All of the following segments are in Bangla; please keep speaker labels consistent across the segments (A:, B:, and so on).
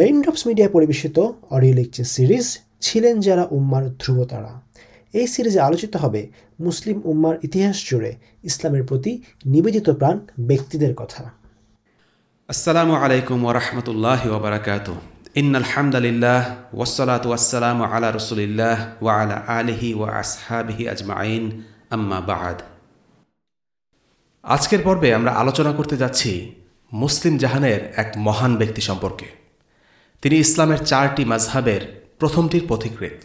A: রেইনড্রপস মিডিয়া পরিবেশিত অডিও লেকচার সিরিজ ছিলেন যারা উম্মার ধ্রুবতারা এই সিরিজে আলোচিত হবে মুসলিম উম্মার ইতিহাস জুড়ে ইসলামের প্রতি নিবেদিত প্রাণ ব্যক্তিদের কথা।
B: আসসালামু আলাইকুম ওরহমতুল্লাহ ওবরাকাত ইন আলহামদুলিল্লাহ ওসলাত ওয়াসালাম আলা রসুলিল্লাহ ওয়া আলা আলিহি ওয়া আসহাবিহি আজমাইন। আম্মা বাহাদ আজকের পর্বে আমরা আলোচনা করতে যাচ্ছি মুসলিম জাহানের এক মহান ব্যক্তি সম্পর্কে। তিনি ইসলামের চারটি মাঝহাবের প্রথমটির পথিকৃত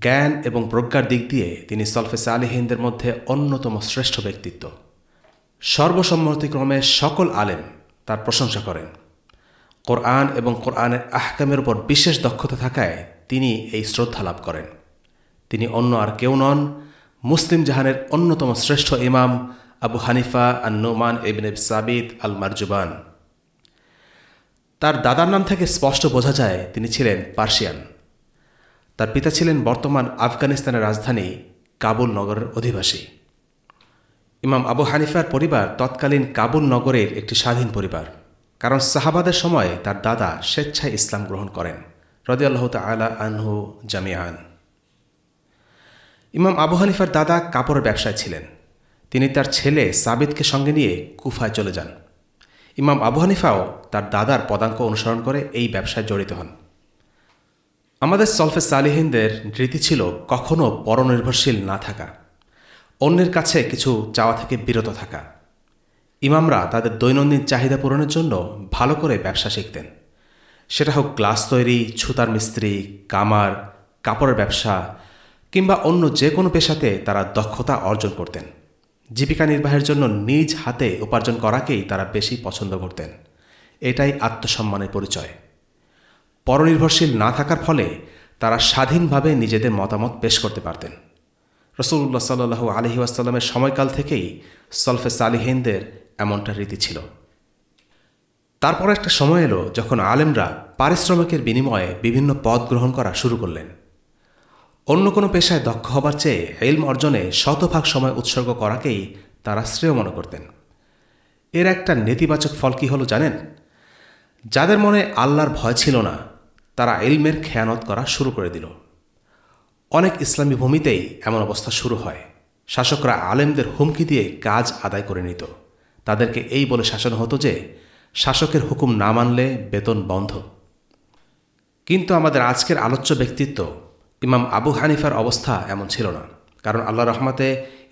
B: জ্ঞান এবং প্রজ্ঞার দিক দিয়ে তিনি সলফে সালিহিনদের মধ্যে অন্যতম শ্রেষ্ঠ ব্যক্তিত্ব। সর্বসম্মতিক্রমে সকল আলেম তার প্রশংসা করেন। কোরআন এবং কোরআনের আহকামের উপর বিশেষ দক্ষতা থাকায় তিনি এই শ্রদ্ধা লাভ করেন। তিনি অন্য আর কেউ নন, মুসলিম জাহানের অন্যতম শ্রেষ্ঠ ইমাম আবু হানিফা আন নোমান ইবনে সাবিদ আল মারজুবান তার দাদার নাম থেকে স্পষ্ট বোঝা যায় তিনি ছিলেন পার্সিয়ান। তার পিতা ছিলেন বর্তমান আফগানিস্তানের রাজধানী কাবুল নগরের অধিবাসী। ইমাম আবু হানিফার পরিবার তৎকালীন কাবুল নগরের একটি স্বাধীন পরিবার, কারণ সাহাবাদের সময় তার দাদা স্বেচ্ছায় ইসলাম গ্রহণ করেন, রদিয়াল্লাহ তালা আনহু জামিয়ান ইমাম আবু হানিফার দাদা কাপড়ের ব্যবসায় ছিলেন। তিনি তার ছেলে সাবিদকে সঙ্গে নিয়ে কুফায় চলে যান। ইমাম আবু হানিফাও তার দাদার পদাঙ্ক অনুসরণ করে এই ব্যবসায় জড়িত হন। আমাদের সলফে সালিহিনদের রীতি ছিল কখনও পরনির্ভরশীল না থাকা, অন্যের কাছে কিছু চাওয়া থেকে বিরত থাকা। ইমামরা তাদের দৈনন্দিন চাহিদা পূরণের জন্য ভালো করে ব্যবসা শিখতেন। সেটা হোক গ্লাস তৈরি, ছুতার মিস্ত্রি, কামার, কাপড়ের ব্যবসা কিংবা অন্য যে কোনো পেশাতে তারা দক্ষতা অর্জন করতেন। জীবিকা নির্বাহের জন্য নিজ হাতে উপার্জন করাকেই তারা বেশি পছন্দ করতেন। এটাই আত্মসম্মানের পরিচয়। পরনির্ভরশীল না থাকার ফলে তারা স্বাধীনভাবে নিজেদের মতামত পেশ করতে পারতেন। রসুল্লাহ সাল্লু আলহি আসাল্লামের সময়কাল থেকেই সলফে সালিহিনদের এমনটা রীতি ছিল। তারপর একটা সময় এলো যখন আলেমরা পারিশ্রমিকের বিনিময়ে বিভিন্ন পদ গ্রহণ করা শুরু করলেন। অন্য কোনো পেশায় দক্ষ হবার চেয়ে এলম অর্জনে শতভাগ সময় উৎসর্গ করাকেই তারা শ্রেয় মনে করতেন। এর একটা নেতিবাচক ফল কী হলো জানেন? যাদের মনে আল্লাহর ভয় ছিল না, তারা এলমের খেয়ানত করা শুরু করে দিল। অনেক ইসলামী ভূমিতেই এমন অবস্থা শুরু হয়। শাসকরা আলেমদের হুমকি দিয়ে কাজ আদায় করে নিত। তাদেরকে এই বলে শাসন হতো যে, শাসকের হুকুম না মানলে বেতন বন্ধ। কিন্তু আমাদের আজকের আলোচ্য ব্যক্তিত্ব ইমাম আবু হানিফার অবস্থা এমন ছিল না, কারণ আল্লাহ রহমাতে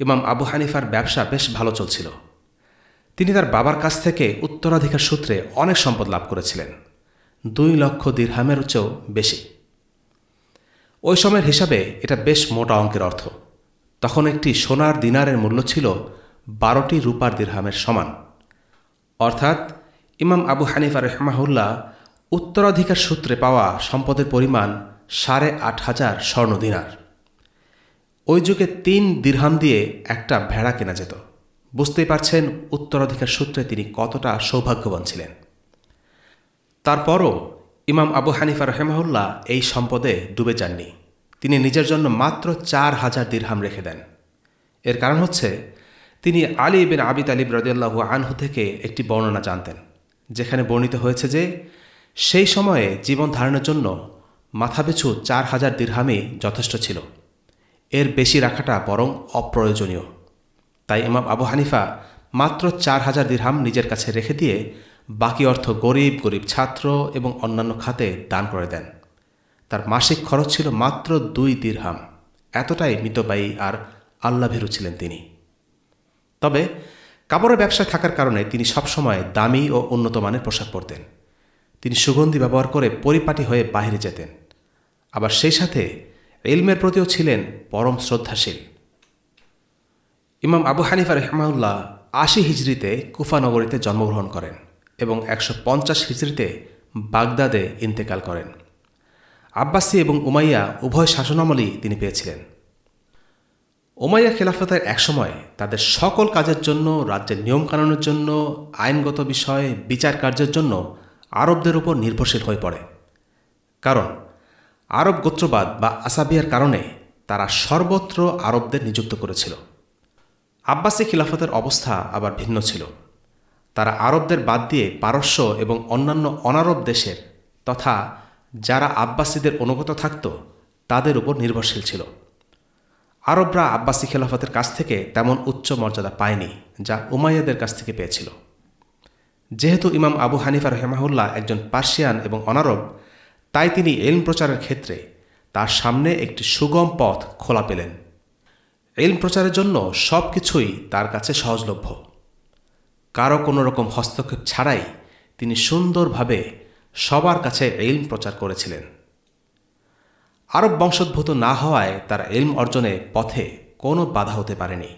B: ইমাম আবু হানিফার ব্যবসা বেশ ভালো চলছিল। তিনি তার বাবার কাছ থেকে উত্তরাধিকার সূত্রে অনেক সম্পদ লাভ করেছিলেন, দুই লক্ষ দীর্হামের চেয়েও বেশি। ওই সময়ের হিসাবে এটা বেশ মোটা অঙ্কের অর্থ। তখন একটি সোনার দিনারের মূল্য ছিল বারোটি রূপার দীর্হামের সমান। অর্থাৎ ইমাম আবু হানিফা রহমাহুল্লাহ উত্তরাধিকার সূত্রে পাওয়া সম্পদের পরিমাণ সাড়ে আট হাজার স্বর্ণ দিনার। ওই যুগে তিন দীর্হাম দিয়ে একটা ভেড়া কেনা যেত। বুঝতেই পারছেন উত্তরাধিকার সূত্রে তিনি কতটা সৌভাগ্যবান ছিলেন। তারপরও ইমাম আবু হানিফা রহেমাহুল্লাহ এই সম্পদে ডুবে যাননি। তিনি নিজের জন্য মাত্র চার হাজার দীর্হাম রেখে দেন। এর কারণ হচ্ছে, তিনি আলী বিন আবিদ আলিব রদিয়াল্লাহু আনহু থেকে একটি বর্ণনা জানতেন, যেখানে বর্ণিত হয়েছে যে, সেই সময়ে জীবন ধারণের জন্য মাথাপিছু চার হাজার দীর্হামই যথেষ্ট ছিল। এর বেশি রাখাটা বরং অপ্রয়োজনীয়। তাই ইমাম আবু হানিফা মাত্র চার হাজার দীর্হাম নিজের কাছে রেখে দিয়ে বাকি অর্থ গরিব গরিব ছাত্র এবং অন্যান্য খাতে দান করে দেন। তার মাসিক খরচ ছিল মাত্র দুই দীর্হাম। এতটাই মিতবায়ী আর আল্লাভেরু ছিলেন তিনি। তবে কাপড়ের ব্যবসায় থাকার কারণে তিনি সবসময় দামি ও উন্নত মানের পোশাক পরতেন। তিনি সুগন্ধি ব্যবহার করে পরিপাটি হয়ে বাহিরে যেতেন। আবার সেই সাথে এলমের প্রতিও ছিলেন পরম শ্রদ্ধাশীল। ইমাম আবু হানিফা রহমাউল্লাহ আশি হিজড়িতে কুফানগরীতে জন্মগ্রহণ করেন এবং একশো পঞ্চাশ হিজড়িতে বাগদাদে ইন্তেকাল করেন। আব্বাসি এবং উমাইয়া উভয় শাসনামলই তিনি পেয়েছিলেন। ওমাইয়া খেলাফতের একসময় তাদের সকল কাজের জন্য, রাজ্যের নিয়মকানুনের জন্য, আইনগত বিষয়ে বিচার কার্যের জন্য আরবদের উপর নির্ভরশীল হয়ে পড়ে। কারণ আরব গোত্রবাদ বা আসাবিয়ার কারণে তারা সর্বত্র আরবদের নিযুক্ত করেছিল। আব্বাসী খিলাফতের অবস্থা আবার ভিন্ন ছিল। তারা আরবদের বাদ দিয়ে পারস্য এবং অন্যান্য অনারব দেশের তথা যারা আব্বাসীদের অনুগত থাকত, তাদের উপর নির্ভরশীল ছিল। আরবরা আব্বাসী খেলাফতের কাছ থেকে তেমন উচ্চ মর্যাদা পায়নি, যা উমাইয়াদের কাছ থেকে পেয়েছিল। যেহেতু ইমাম আবু হানিফা রহেমাহুল্লাহ একজন পার্সিয়ান এবং অনারব তাই তিনি এলম প্রচারের ক্ষেত্রে তার সামনে একটি সুগম পথ খোলা পেলেন। এলম প্রচারের জন্য সব কিছুই তার কাছে সহজলভ্য। কারও কোনো রকম হস্তক্ষেপ ছাড়াই তিনি সুন্দরভাবে সবার কাছে এলম প্রচার করেছিলেন। আরব বংশোদ্ভূত না হওয়ায় তার এলম অর্জনে পথে কোনো বাধা হতে পারেনি।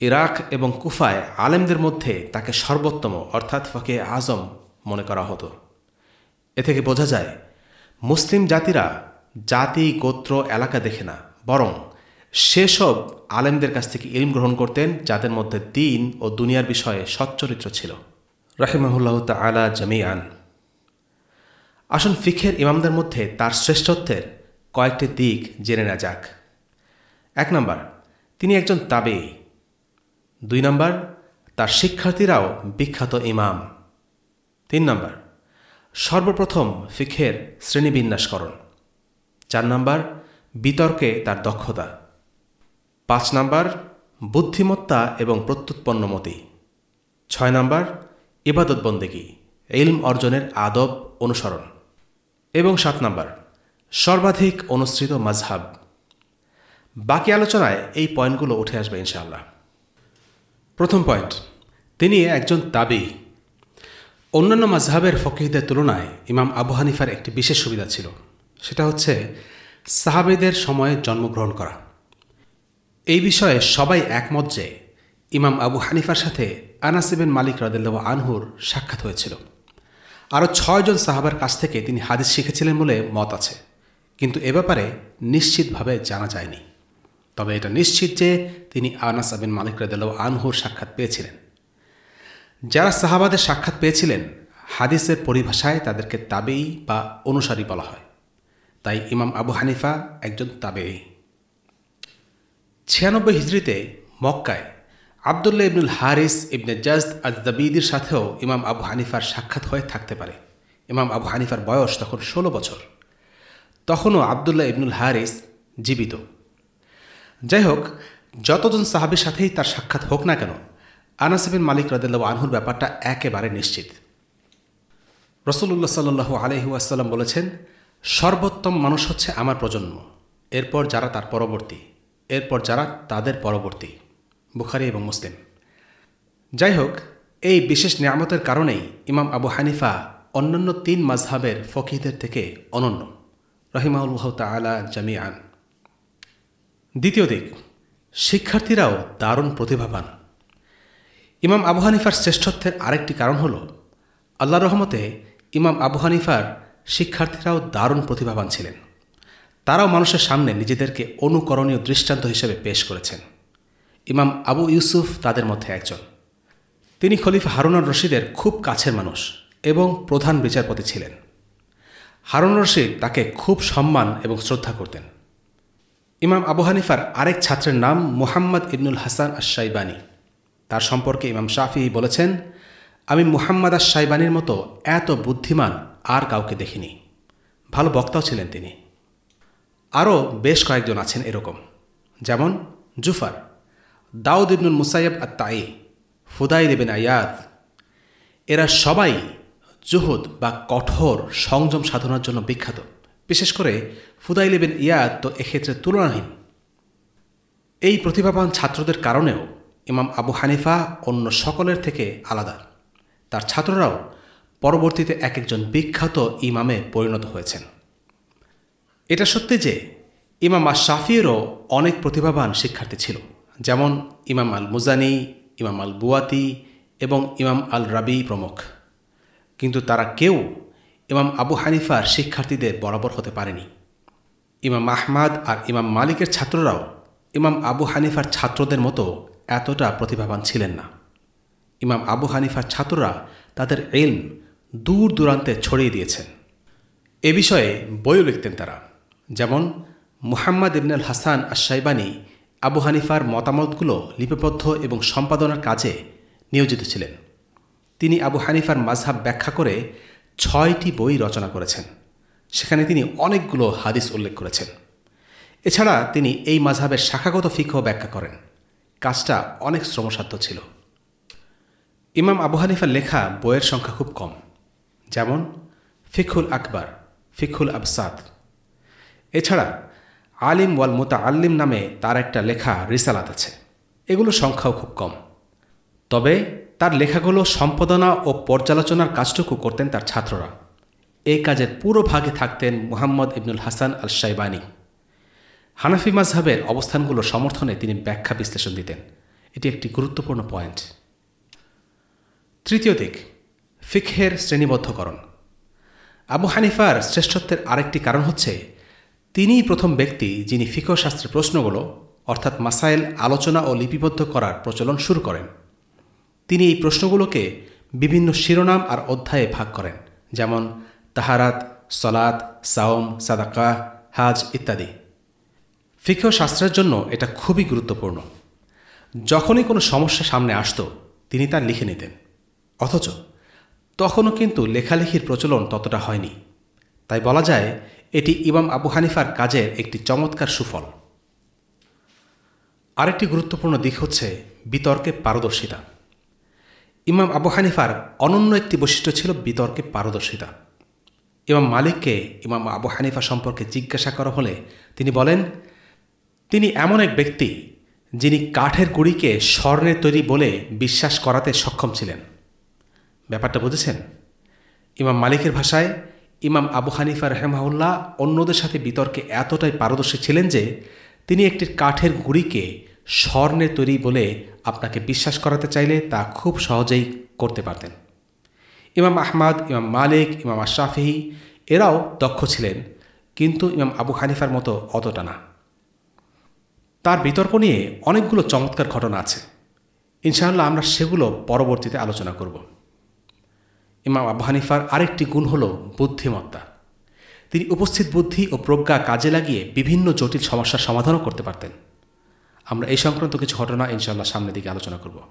B: ইরাক এবং কুফায় আলেমদের মধ্যে তাকে সর্বোত্তম, অর্থাৎ ফকে আজম মনে করা হতো। এ থেকে বোঝা যায় মুসলিম জাতিরা জাতি, গোত্র, এলাকা দেখে না, বরং সেসব আলেমদের কাছ থেকে ইলম গ্রহণ করতেন যাদের মধ্যে দিন ও দুনিয়ার বিষয়ে সচ্চরিত্র ছিল। রাহিমাহুল্লাহ তালা জামিয়ান আসুন ফিখের ইমামদের মধ্যে তার শ্রেষ্ঠত্বের কয়েকটি দিক জেনে নেওয়া যাক। এক নম্বর, তিনি একজন তাবে দুই নম্বর, তার শিক্ষার্থীরাও বিখ্যাত ইমাম। তিন নম্বর সর্বপ্রথম ফিখের শ্রেণীবিন্যাসকরণ। চার নম্বর, বিতর্কে তার দক্ষতা। পাঁচ নম্বর, বুদ্ধিমত্তা এবং প্রত্যুৎপন্নমতি ছয় নম্বর, ইবাদত বন্দেগী, ইলম অর্জনের আদব অনুসরণ। এবং সাত নম্বর, সর্বাধিক অনুসৃত মাঝহাব। বাকি আলোচনায় এই পয়েন্টগুলো উঠে আসবে ইনশাআল্লাহ। প্রথম পয়েন্ট, তিনি একজন তাবি। অন্যান্য মাঝহাবের ফকিহদের তুলনায় ইমাম আবু হানিফার একটি বিশেষ সুবিধা ছিল। সেটা হচ্ছে সাহাবেদের সময়ে জন্মগ্রহণ করা। এই বিষয়ে সবাই একমত যে ইমাম আবু হানিফার সাথে আনাসিবেন মালিক রাদিল্লাহ আনহুর সাক্ষাৎ হয়েছিল। আরও ছয়জন সাহাবার কাছ থেকে তিনি হাদিস শিখেছিলেন বলে মত আছে। কিন্তু এ ব্যাপারে নিশ্চিতভাবে জানা যায়নি। তবে এটা নিশ্চিত যে তিনি আনাস আবিন মালিক রাদিল্লাহ আনহুর সাক্ষাৎ পেয়েছিলেন। যারা সাহাবাদের সাক্ষাৎ পেয়েছিলেন, হাদিসের পরিভাষায় তাদেরকে তাবেই বা অনুসারী বলা হয়। তাই ইমাম আবু হানিফা একজন তাবেই। ছিয়ানব্বই হিজড়িতে মক্কায় আবদুল্লাহ ইবনুল হারিস ইবনে জাজদ আজদাবিদির সাথেও ইমাম আবু হানিফার সাক্ষাৎ হয়ে থাকতে পারে। ইমাম আবু হানিফার বয়স তখন ষোলো বছর। তখনও আবদুল্লাহ ইবনুল হারিস জীবিত। যাই হোক, যতজন সাহাবির সাথেই তার সাক্ষাৎ হোক না কেন আনাসিবিন মালিক রাদিল্লা আনহুর ব্যাপারটা একেবারে নিশ্চিত। রসুল্লাহ সাল্লু আলহিউসাল্লাম বলেছেন, সর্বোত্তম মানুষ হচ্ছে আমার প্রজন্ম, এরপর যারা তার পরবর্তী, এরপর যারা তাদের পরবর্তী, বুখারি এবং মুসলিম। যাই হোক, এই বিশেষ নিয়ামতের কারণেই ইমাম আবু হানিফা অন্যান্য তিন মাজহাবের ফকিহদের থেকে অনন্য রহিমাউল্লাহ তালা জামিয়ান দ্বিতীয় দিক, শিক্ষার্থীরাও দারুণ প্রতিভাবান। ইমাম আবু হানিফার শ্রেষ্ঠত্বের আরেকটি কারণ হল আল্লাহ রহমতে ইমাম আবু হানিফার শিক্ষার্থীরাও দারুণ প্রতিভাবান ছিলেন। তারাও মানুষের সামনে নিজেদেরকে অনুকরণীয় দৃষ্টান্ত হিসেবে পেশ করেছেন। ইমাম আবু ইউসুফ তাদের মধ্যে একজন। তিনি খলিফা হারুনার রশিদের খুব কাছের মানুষ এবং প্রধান বিচারপতি ছিলেন। হারুন রশিদ তাকে খুব সম্মান এবং শ্রদ্ধা করতেন। ইমাম আবু হানিফার আরেক ছাত্রের নাম মুহাম্মদ ইবনুল হাসান আশাইবানী তার সম্পর্কে ইমাম শাফি বলেছেন, আমি মুহাম্মদ আশাইবানির মতো এত বুদ্ধিমান আর কাউকে দেখিনি। ভালো বক্তাও ছিলেন তিনি। আরও বেশ কয়েকজন আছেন এরকম। যেমন জুফার, দাউদ ইবনুল মুসাইব আত্মাই ফুদাইল ইবিন আয়াদ। এরা সবাই জুহুদ বা কঠোর সংযম সাধনার জন্য বিখ্যাত। বিশেষ করে ফুদাইল ইবিন ইয়াদ তো এক্ষেত্রে তুলনাহীন। এই প্রতিভাবান ছাত্রদের কারণেও ইমাম আবু হানিফা অন্য সকলের থেকে আলাদা। তার ছাত্ররাও পরবর্তীতে এক একজন বিখ্যাত ইমামে পরিণত হয়েছেন। এটা সত্যি যে ইমাম আশ শাফিরও অনেক প্রতিভাবান শিক্ষার্থী ছিল। যেমন ইমাম আল মুজানি ইমাম আল বুয়াতি এবং ইমাম আল রাবি প্রমুখ। কিন্তু তারা কেউ ইমাম আবু হানিফার শিক্ষার্থীদের বরাবর হতে পারেনি। ইমাম আহমাদ আর ইমাম মালিকের ছাত্ররাও ইমাম আবু হানিফার ছাত্রদের মতো এতটা প্রতিভাবান ছিলেন না। ইমাম আবু হানিফার ছাত্ররা তাদের এলম দূর দূরান্তে ছড়িয়ে দিয়েছেন। এ বিষয়ে বইও লিখতেন তারা। যেমন মুহাম্মদ ইবনুল হাসান আশাইবানী আবু হানিফার মতামতগুলো লিপিবদ্ধ এবং সম্পাদনার কাজে নিয়োজিত ছিলেন। তিনি আবু হানিফার মাঝহাব ব্যাখ্যা করে ছয়টি বই রচনা করেছেন। সেখানে তিনি অনেকগুলো হাদিস উল্লেখ করেছেন। এছাড়া তিনি এই মাঝহাবের শাখাগত ফিক্ষ ব্যাখ্যা করেন। কাজটা অনেক শ্রমসাধ্য ছিল। ইমাম আবু হানিফার লেখা বইয়ের সংখ্যা খুব কম। যেমন ফিখুল আকবর ফিখুল আবসাদ। এছাড়া, আলিম ওয়াল মোতা আল্লিম নামে তার একটা লেখা রিসালাত আছে। এগুলো সংখ্যাও খুব কম। তবে তার লেখাগুলো সম্পাদনা ও পর্যালোচনার কাজটুকু করতেন তার ছাত্ররা। এই কাজের পুরো ভাগে থাকতেন মুহাম্মদ ইবনুল হাসান আল সাইবানি হানাফি মাজহাবের অবস্থানগুলো সমর্থনে তিনি ব্যাখ্যা বিশ্লেষণ দিতেন। এটি একটি গুরুত্বপূর্ণ পয়েন্ট তৃতীয় দিক, ফিকহের শ্রেণীবদ্ধকরণ। আবু হানিফার শ্রেষ্ঠত্বের আরেকটি কারণ হচ্ছে, তিনিই প্রথম ব্যক্তি যিনি ফিকহ শাস্ত্রের প্রশ্নগুলো, অর্থাৎ মাসাইল আলোচনা ও লিপিবদ্ধ করার প্রচলন শুরু করেন। তিনি এই প্রশ্নগুলোকে বিভিন্ন শিরোনাম আর অধ্যায়ে ভাগ করেন, যেমন তাহারাত সলাত সাওম সাদাকা হাজ ইত্যাদি। ফিকহ শাস্ত্রের জন্য এটা খুবই গুরুত্বপূর্ণ। যখনই কোনো সমস্যা সামনে আসত, তিনি তা লিখে নিতেন। অথচ তখনও কিন্তু লেখালেখির প্রচলন ততটা হয়নি। তাই বলা যায়, এটি ইমাম আবু হানিফার কাজের একটি চমৎকার সুফল। আরেকটি গুরুত্বপূর্ণ দিক হচ্ছে বিতর্কে পারদর্শিতা। ইমাম আবু হানিফার অনন্য একটি বৈশিষ্ট্য ছিল বিতর্কে পারদর্শিতা। ইমাম মালিককে ইমাম আবু হানিফা সম্পর্কে জিজ্ঞাসা করা হলে তিনি বলেন তিনি এমন এক ব্যক্তি যিনি কাঠের গুড়িকে স্বর্ণের তৈরি বলে বিশ্বাস করাতে সক্ষম ছিলেন। ব্যাপারটা বুঝেছেন? ইমাম মালিকের ভাষায় ইমাম আবু হানিফা রহমাউল্লাহ অন্যদের সাথে বিতর্কে এতটাই পারদর্শী ছিলেন যে তিনি একটি কাঠের গুড়িকে স্বর্ণে তৈরি বলে আপনাকে বিশ্বাস করাতে চাইলে তা খুব সহজেই করতে পারতেন। ইমাম আহমাদ, ইমাম মালিক, ইমাম আশাফি এরাও দক্ষ ছিলেন, কিন্তু ইমাম আবু হানিফার মতো অতটা না। তার বিতর্ক নিয়ে অনেকগুলো চমৎকার ঘটনা আছে। ইনশাআল্লাহ আমরা সেগুলো পরবর্তীতে আলোচনা করব। ইমাম আবু হানিফার আরেকটি গুণ হল বুদ্ধিমত্তা। তিনি উপস্থিত বুদ্ধি ও প্রজ্ঞা কাজে লাগিয়ে বিভিন্ন জটিল সমস্যার সমাধানও করতে পারতেন। আমরা এই সংক্রান্ত কিছু ঘটনা ইনশাআল্লাহ সামনের দিকে আলোচনা করব।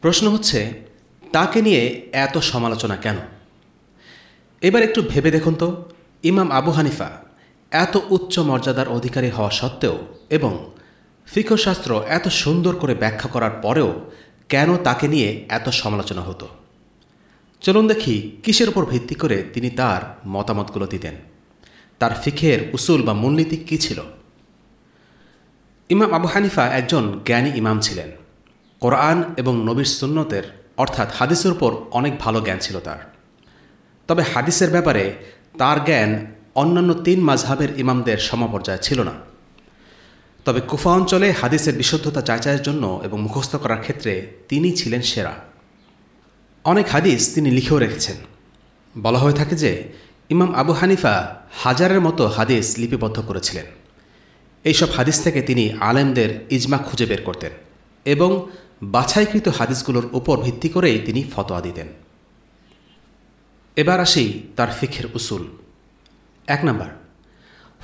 B: প্রশ্ন হচ্ছে, তাকে নিয়ে এত সমালোচনা কেন? এবার একটু ভেবে দেখুন তো, ইমাম আবু হানিফা এত উচ্চ মর্যাদার অধিকারী হওয়া সত্ত্বেও এবং ফিকশাস্ত্র এত সুন্দর করে ব্যাখ্যা করার পরেও কেন তাকে নিয়ে এত সমালোচনা হতো? চলুন দেখি কিসের উপর ভিত্তি করে তিনি তার মতামতগুলো দিতেন। তার ফিখের উসুল বা মূলনীতি কী ছিল? ইমাম আবু হানিফা একজন জ্ঞানী ইমাম ছিলেন। কোরআন এবং নবীর সুন্নতের, অর্থাৎ হাদিসের উপর অনেক ভালো জ্ঞান ছিল তার। তবে হাদিসের ব্যাপারে তার জ্ঞান অন্যান্য তিন মাঝহাবের ইমামদের সমপর্যায়ে ছিল না। তবে কুফা অঞ্চলে হাদিসের বিশুদ্ধতা যাচাইয়ের জন্য এবং মুখস্থ করার ক্ষেত্রে তিনি ছিলেন সেরা। অনেক হাদিস তিনি লিখেও রেখেছেন। বলা হয়ে থাকে যে, ইমাম আবু হানিফা হাজারের মতো হাদিস লিপিবদ্ধ করেছিলেন। এইসব হাদিস থেকে তিনি আলেমদের ইজমা খুঁজে বের করতেন এবং বাছাইকৃত হাদিসগুলোর উপর ভিত্তি করেই তিনি ফতোয়া দিতেন। এবার আসি তার ফিখের উসুল। এক নম্বর।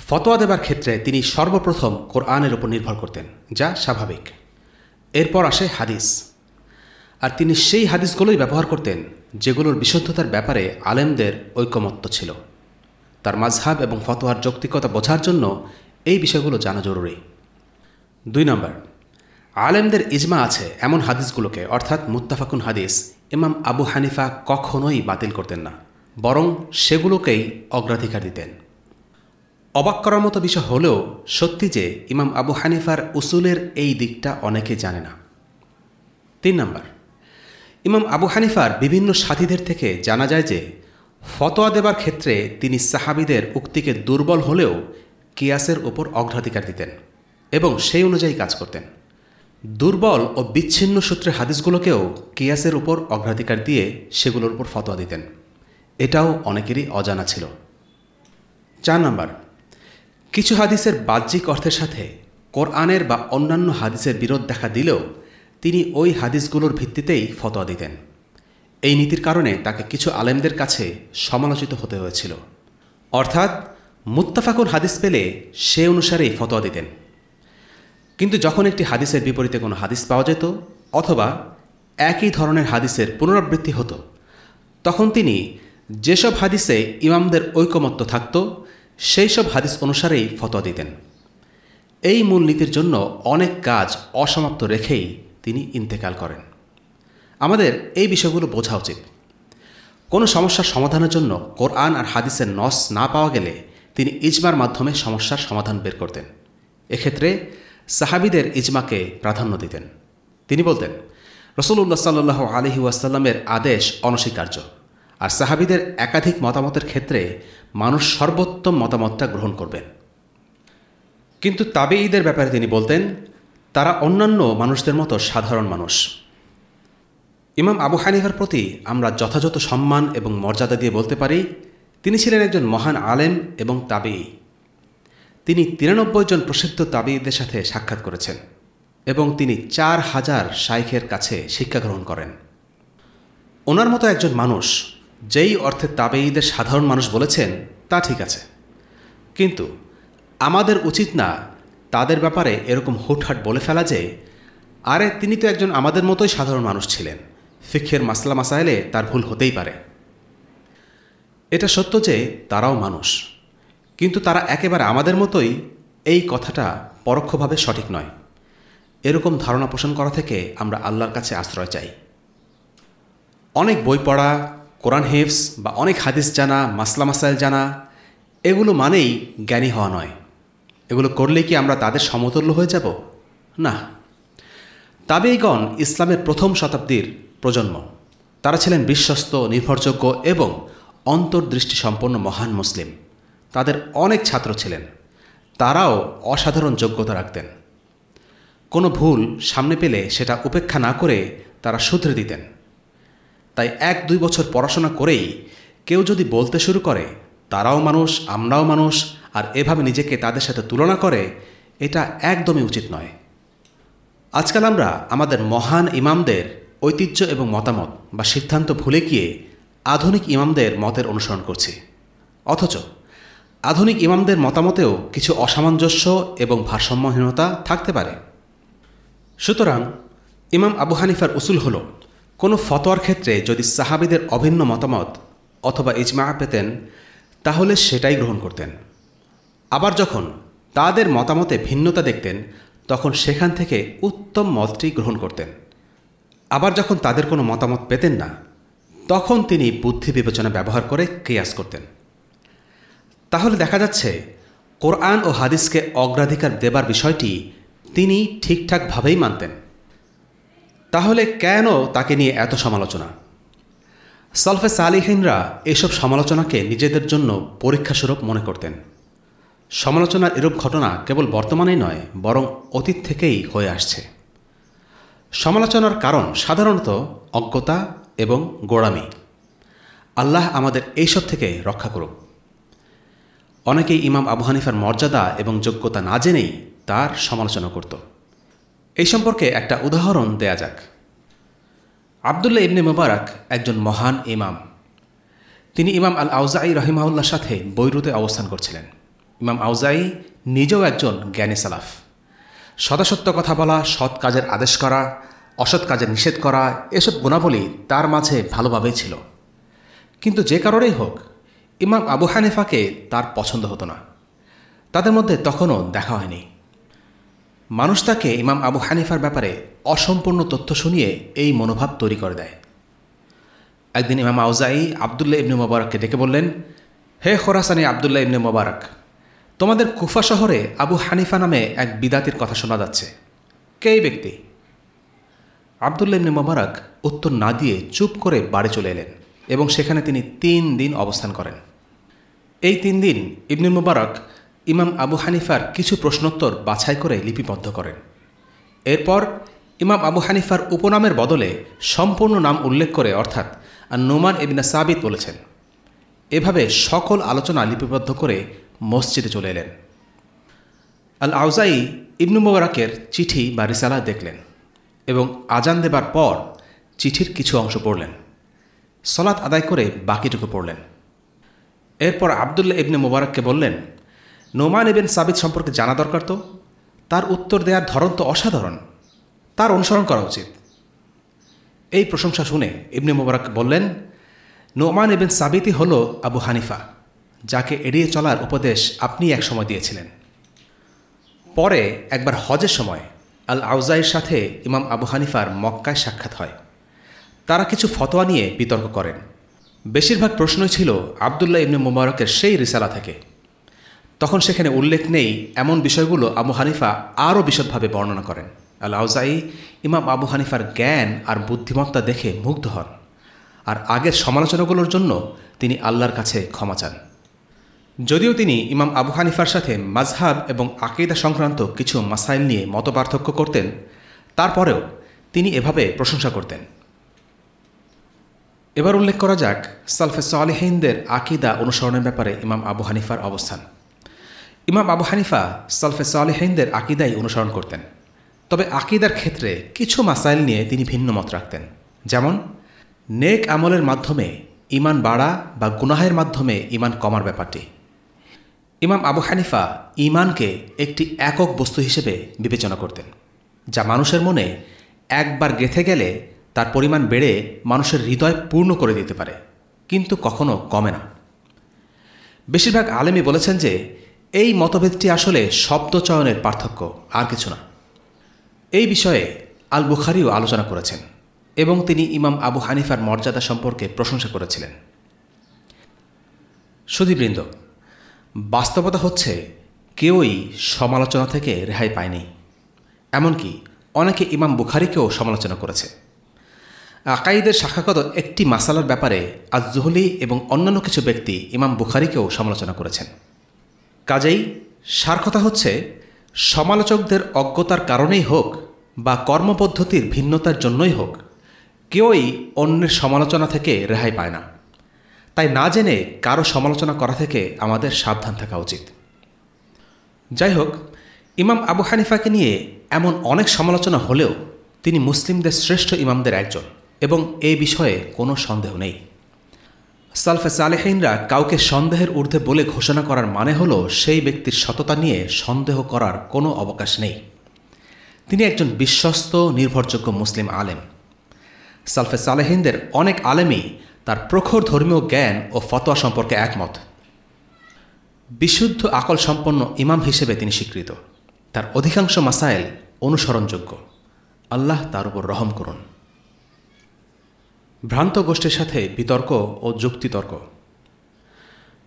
B: ফতোয়া দেবার ক্ষেত্রে তিনি সর্বপ্রথম কোরআনের উপর নির্ভর করতেন, যা স্বাভাবিক। এরপর আসে হাদিস। আর তিনি সেই হাদিসগুলোই ব্যবহার করতেন, যেগুলোর বিশুদ্ধতার ব্যাপারে আলেমদের ঐকমত্য ছিল। তার মাঝহাব এবং ফতোয়ার যৌক্তিকতা বোঝার জন্য এই বিষয়গুলো জানা জরুরি। দুই নম্বর। আলেমদের ইজমা আছে এমন হাদিসগুলোকে, অর্থাৎ মুত্তাফাকুন হাদিস, ইমাম আবু হানিফা কখনোই বাতিল করতেন না। বরং সেগুলোকেই অগ্রাধিকার দিতেন। অবাক করার মতো বিষয় হলেও সত্যি যে ইমাম আবু হানিফার উসুলের এই দিকটা অনেকে জানে না। তিন নম্বর, ইমাম আবু হানিফার বিভিন্ন সাথীদের থেকে জানা যায় যে ফতোয়া দেবার ক্ষেত্রে তিনি সাহাবিদের উক্তিকে দুর্বল হলেও কিয়াসের ওপর অগ্রাধিকার দিতেন এবং সেই অনুযায়ী কাজ করতেন। দুর্বল ও বিচ্ছিন্ন সূত্রে হাদিসগুলোকেও কিয়াসের উপর অগ্রাধিকার দিয়ে সেগুলোর উপর ফতোয়া দিতেন। এটাও অনেকেরই অজানা ছিল। চার নম্বর, কিছু হাদিসের বাহ্যিক অর্থের সাথে কোরআনের বা অন্যান্য হাদিসের বিরোধ দেখা দিলেও তিনি ওই হাদিসগুলোর ভিত্তিতেই ফতোয়া দিতেন। এই নীতির কারণে তাকে কিছু আলেমদের কাছে সমালোচিত হতে হয়েছিল। অর্থাৎ মুত্তাফাকুর হাদিস পেলে সে অনুসারেই ফতোয়া দিতেন। কিন্তু যখন একটি হাদিসের বিপরীতে কোনো হাদিস পাওয়া যেত অথবা একই ধরনের হাদিসের পুনরাবৃত্তি হতো, তখন তিনি যেসব হাদিসে ইমামদের ঐকমত্য থাকত সেই সব হাদিস অনুসারেই ফতোয়া দিতেন। এই মূলনীতির জন্য অনেক কাজ অসমাপ্ত রেখেই তিনি ইন্তেকাল করেন। আমাদের এই বিষয়গুলো বোঝা উচিত। কোনো সমস্যার সমাধানের জন্য কোরআন আর হাদিসের নস না পাওয়া গেলে তিনি ইজমার মাধ্যমে সমস্যার সমাধান বের করতেন। এক্ষেত্রে সাহাবিদের ইজমাকে প্রাধান্য দিতেন। তিনি বলতেন রসুল্লাহ সাল্লু আলহি ওয়াসাল্লামের আদেশ অনস্বীকার্য। আর সাহাবিদের একাধিক মতামতের ক্ষেত্রে মানুষ সর্বোত্তম মতামতটা গ্রহণ করবেন। কিন্তু তাবেঈদের ব্যাপারে তিনি বলতেন, তারা অন্যান্য মানুষদের মতো সাধারণ মানুষ। ইমাম আবু হানিফার প্রতি আমরা যথাযথ সম্মান এবং মর্যাদা দিয়ে বলতে পারি, তিনি ছিলেন একজন মহান আলেম এবং তাবেই তিনি তিরানব্বই জন প্রসিদ্ধ তাবেঈদের সাথে সাক্ষাৎ করেছেন এবং তিনি চার হাজার শাইখের কাছে শিক্ষা গ্রহণ করেন। ওনার মতো একজন মানুষ যেই অর্থে তাবেঈদের সাধারণ মানুষ বলেছেন, তা ঠিক আছে। কিন্তু আমাদের উচিত না তাদের ব্যাপারে এরকম হুটহাট বলে ফেলা যে, আরে তিনি তো একজন আমাদের মতোই সাধারণ মানুষ ছিলেন ফিক্ষের মাসলা মাসাইলে তার ভুল হতেই পারে। এটা সত্য যে তারাও মানুষ, কিন্তু তারা একেবারে আমাদের মতোই এই কথাটা পরোক্ষভাবে সঠিক নয়। এরকম ধারণা পোষণ করা থেকে আমরা আল্লাহর কাছে আশ্রয় চাই। অনেক বই পড়া কোরআন হেফস বা অনেক হাদিস জানা, মাসলা মাসাইল জানা, এগুলো মানেই জ্ঞানী হওয়া নয়। এগুলো করলে কি আমরা তাদের সমতুল্য হয়ে যাব? না। তাবেইগণ ইসলামের প্রথম শতাব্দীর প্রজন্ম। তারা ছিলেন বিশ্বস্ত, নির্ভরযোগ্য এবং অন্তর্দৃষ্টি সম্পন্ন মহান মুসলিম। তাদের অনেক ছাত্র ছিলেন। তারাও অসাধারণ যোগ্যতা রাখতেন। কোনো ভুল সামনে পেলে সেটা উপেক্ষা না করে তারা শুধরে দিতেন। তাই এক দুই বছর পড়াশোনা করেই কেউ যদি বলতে শুরু করে, তারাও মানুষ, আমরাও মানুষ, আর এভাবে নিজেকে তাদের সাথে তুলনা করে, এটা একদমই উচিত নয়। আজকাল আমরা আমাদের মহান ইমামদের ঐতিহ্য এবং মতামত বা সিদ্ধান্ত ভুলে গিয়ে আধুনিক ইমামদের মতের অনুসরণ করছি। অথচ আধুনিক ইমামদের মতামতেও কিছু অসামঞ্জস্য এবং ভারসাম্যহীনতা থাকতে পারে। সুতরাং ইমাম আবু হানিফার উসুল হল কোনো ফতোয়ার ক্ষেত্রে যদি সাহাবিদের অভিন্ন মতামত অথবা ইজমা পেতেন, তাহলে সেটাই গ্রহণ করতেন। আবার যখন তাদের মতামতে ভিন্নতা দেখতেন, তখন সেখান থেকে উত্তম মতটি গ্রহণ করতেন। আবার যখন তাদের কোনো মতামত পেতেন না, তখন তিনি বুদ্ধি বিবেচনা ব্যবহার করে কেয়াস করতেন। তাহলে দেখা যাচ্ছে, কোরআন ও হাদিসকে অগ্রাধিকার দেবার বিষয়টি তিনি ঠিকঠাকভাবেই মানতেন। তাহলে কেন তাকে নিয়ে এত সমালোচনা? সলফে সালিহিনরা এসব সমালোচনাকে নিজেদের জন্য পরীক্ষাস্বরূপ মনে করতেন। সমালোচনার এরূপ ঘটনা কেবল বর্তমানেই নয়, বরং অতীত থেকেই হয়ে আসছে। সমালোচনার কারণ সাধারণত অজ্ঞতা এবং গোড়ামি। আল্লাহ আমাদের এইসব থেকে রক্ষা করুক। অনেকেই ইমাম আবু হানিফার মর্যাদা এবং যোগ্যতা না জেনেই তার সমালোচনা করত। এই সম্পর্কে একটা উদাহরণ দেয়া যাক। আবদুল্লাহ ইবনে মুবারক একজন মহান ইমাম। তিনি ইমাম আল আউজাই রহিমাউল্লার সাথে বৈরুতে অবস্থান করছিলেন। ইমাম আউজাই নিজেও একজন জ্ঞানী সালাফ। সদাসত্য কথা বলা, সৎ কাজের আদেশ করা, অসৎ কাজের নিষেধ করা, এসব গুণাবলী তার মাঝে ভালোভাবেই ছিল। কিন্তু যে কারণেই হোক, ইমাম আবু হানিফাকে তার পছন্দ হতো না। তাদের মধ্যে তখনও দেখা হয়নি। মানুষ তাকে ইমাম আবু হানিফার ব্যাপারে অসম্পূর্ণ তথ্য শুনিয়ে এই মনোভাব তৈরি করে দেয়। একদিন ইমাম আউজাই আবদুল্লাহ ইবনে মোবারককে ডেকে বললেন, হে খোরাসানি আবদুল্লাহ ইবনে মোবারক, তোমাদের কুফা শহরে আবু হানিফা নামে এক বিদাতির কথা শোনা যাচ্ছে। কে এই ব্যক্তি? আবদুল্লাহ ইবনে মোবারক উত্তর না দিয়ে চুপ করে বাড়ি চলে এলেন এবং সেখানে তিনি তিন দিন অবস্থান করেন। এই তিন দিন ইবনুল মুবারক ইমাম আবু হানিফার কিছু প্রশ্নোত্তর বাছাই করে লিপিবদ্ধ করেন। এরপর ইমাম আবু হানিফার উপনামের বদলে সম্পূর্ণ নাম উল্লেখ করে অর্থাৎ নোমান এবিনা সাবিত বলেছেন। এভাবে সকল আলোচনা লিপিবদ্ধ করে মসজিদে চলে এলেন। আল আউজাই ইবনু মোবারকের চিঠি বা রিসালা দেখলেন এবং আজান দেবার পর চিঠির কিছু অংশ পড়লেন। সলাৎ আদায় করে বাকিটুকু পড়লেন। এরপর আবদুল্লাহ ইবনে মোবারককে বললেন নোমান এবেন সাবিত সম্পর্কে জানা দরকার তো? তার উত্তর দেওয়ার ধরন তো অসাধারণ। তার অনুসরণ করা উচিত। এই প্রশংসা শুনে ইবনে মুবারক বললেন, নোমান এবেন সাবিতি হল আবু হানিফা, যাকে এড়িয়ে চলার উপদেশ আপনি একসময় দিয়েছিলেন। পরে একবার হজের সময় আল আউজাইয়ের সাথে ইমাম আবু হানিফার মক্কায় সাক্ষাৎ হয়। তারা কিছু ফতোয়া নিয়ে বিতর্ক করেন। বেশিরভাগ প্রশ্নই ছিল আবদুল্লাহ ইবনে মুবারকের সেই রিসালা থেকে। তখন সেখানে উল্লেখ নেই এমন বিষয়গুলো আবু হানিফা আরও বিশদভাবে বর্ণনা করেন। আল আউজাই ইমাম আবু হানিফার জ্ঞান আর বুদ্ধিমত্তা দেখে মুগ্ধ হন। আর আগের সমালোচনাগুলোর জন্য তিনি আল্লাহর কাছে ক্ষমা চান। যদিও তিনি ইমাম আবু হানিফার সাথে মাজহাব এবং আকিদা সংক্রান্ত কিছু মাসাইল নিয়ে মতপার্থক্য করতেন, তারপরেও তিনি এভাবে প্রশংসা করতেন। এবার উল্লেখ করা যাক সালফে সালেহিনদের আকিদা অনুসরণের ব্যাপারে ইমাম আবু হানিফার অবস্থান। ইমাম আবু হানিফা সালফে সালেহিনদের আকিদাই অনুসরণ করতেন। তবে আকিদার ক্ষেত্রে কিছু মাসাইল নিয়ে তিনি ভিন্ন মত রাখতেন। যেমন, নেক আমলের মাধ্যমে ইমান বাড়া বা গুনাহের মাধ্যমে ইমান কমার ব্যাপারটি। ইমাম আবু হানিফা ইমানকে একটি একক বস্তু হিসেবে বিবেচনা করতেন, যা মানুষের মনে একবার গেথে গেলে তার পরিমাণ বেড়ে মানুষের হৃদয় পূর্ণ করে দিতে পারে, কিন্তু কখনো কমে না। বেশিরভাগ আলেমই বলেছেন যে এই মতভেদটি আসলে শব্দ চয়নের পার্থক্য, আর কিছু না। এই বিষয়ে আল বুখারিও আলোচনা করেছেন এবং তিনি ইমাম আবু হানিফার মর্যাদা সম্পর্কে প্রশংসা করেছিলেন। সুদীবৃন্দ বাস্তবতা হচ্ছে কেউই সমালোচনা থেকে রেহাই পায়নি। এমনকি অনেকে ইমাম বুখারিকেও সমালোচনা করেছে। আকাইদের শাখাগত একটি মাসালার ব্যাপারে আজ আজজুহলি এবং অন্যান্য কিছু ব্যক্তি ইমাম বুখারিকেও সমালোচনা করেছেন। কাজেই সার কথা হচ্ছে সমালোচকদের অজ্ঞতার কারণেই হোক বা কর্মপদ্ধতির ভিন্নতার জন্যই হোক, কেউই অন্যের সমালোচনা থেকে রেহাই পায় না। তাই না জেনে কারও সমালোচনা করা থেকে আমাদের সাবধান থাকা উচিত। যাই হোক, ইমাম আবু হানিফাকে নিয়ে এমন অনেক সমালোচনা হলেও তিনি মুসলিমদের শ্রেষ্ঠ ইমামদের একজন এবং এই বিষয়ে কোনো সন্দেহ নেই। সালফে সালেহিনরা কাউকে সন্দেহের ঊর্ধ্বে বলে ঘোষণা করার মানে হল সেই ব্যক্তির সততা নিয়ে সন্দেহ করার কোনো অবকাশ নেই। তিনি একজন বিশ্বস্ত, নির্ভরযোগ্য মুসলিম আলেম। সালফে সালেহিনদের অনেক আলেমই তার প্রখর ধর্মীয় জ্ঞান ও ফতোয়া সম্পর্কে একমত। বিশুদ্ধ আকল সম্পন্ন ইমাম হিসেবে তিনি স্বীকৃত। তার অধিকাংশ মাসাইল অনুসরণযোগ্য। আল্লাহ তার উপর রহম করুন। ভ্রান্ত গোষ্ঠীর সাথে বিতর্ক ও যুক্তিতর্ক।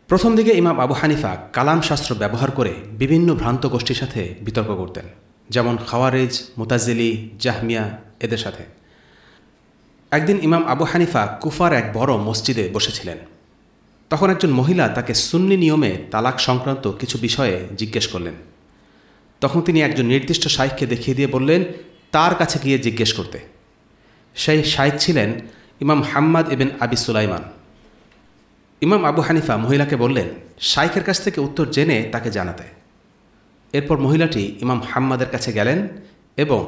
B: প্রথম দিকে ইমাম আবু হানিফা কালাম শাস্ত্র ব্যবহার করে বিভিন্ন ভ্রান্ত গোষ্ঠীর সাথে বিতর্ক করতেন, যেমন খাওয়ারেজ মুতাজিলি জাহমিয়া এদের সাথে। একদিন ইমাম আবু হানিফা কুফার এক বড় মসজিদে বসেছিলেন। তখন একজন মহিলা তাকে সুন্নি নিয়মে তালাক সংক্রান্ত কিছু বিষয়ে জিজ্ঞেস করলেন। তখন তিনি একজন নির্দিষ্ট শাইখকে দেখিয়ে দিয়ে বললেন, তার কাছে গিয়ে জিজ্ঞেস করতে। সেই শাইখ ছিলেন ইমাম হাম্মাদ এবেন আবি সুলাইমান। ইমাম আবু হানিফা মহিলাকে বললেন, শাইখের কাছ থেকে উত্তর জেনে তাকে জানাতে। এরপর মহিলাটি ইমাম হাম্মাদের কাছে গেলেন এবং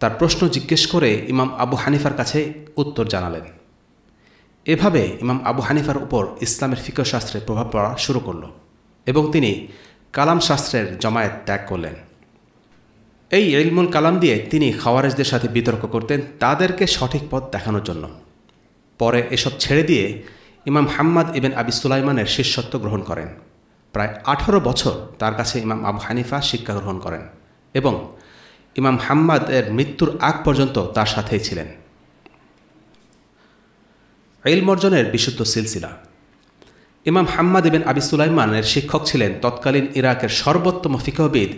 B: তার প্রশ্ন জিজ্ঞেস করে ইমাম আবু হানিফার কাছে উত্তর জানালেন। এভাবে ইমাম আবু হানিফার উপর ইসলামের ফিকশাস্ত্রে প্রভাব পড়া শুরু করল এবং তিনি কালাম শাস্ত্রের জমায়েত ত্যাগ করলেন। এই ইলমুল কালাম দিয়ে তিনি খাওয়ারেজদের সাথে বিতর্ক করতেন তাদেরকে সঠিক পথ দেখানোর জন্য। পরে এসব ছেড়ে দিয়ে ইমাম হাম্মাদ ইবেন আবি সুলাইমানের শিষ্যত্ব গ্রহণ করেন। প্রায় আঠারো বছর তার কাছে ইমাম আবু হানিফা শিক্ষা গ্রহণ করেন এবং ইমাম হাম্মাদ এর মৃত্যুর আগ পর্যন্ত তার সাথেই ছিলেন। ইলমর্জনের বিশুদ্ধ সিলসিলা। ইমাম হাম্মাদ ইবেন আবি সুলাইমানের শিক্ষক ছিলেন তৎকালীন ইরাকের সর্বোত্তম ফিকহবিদ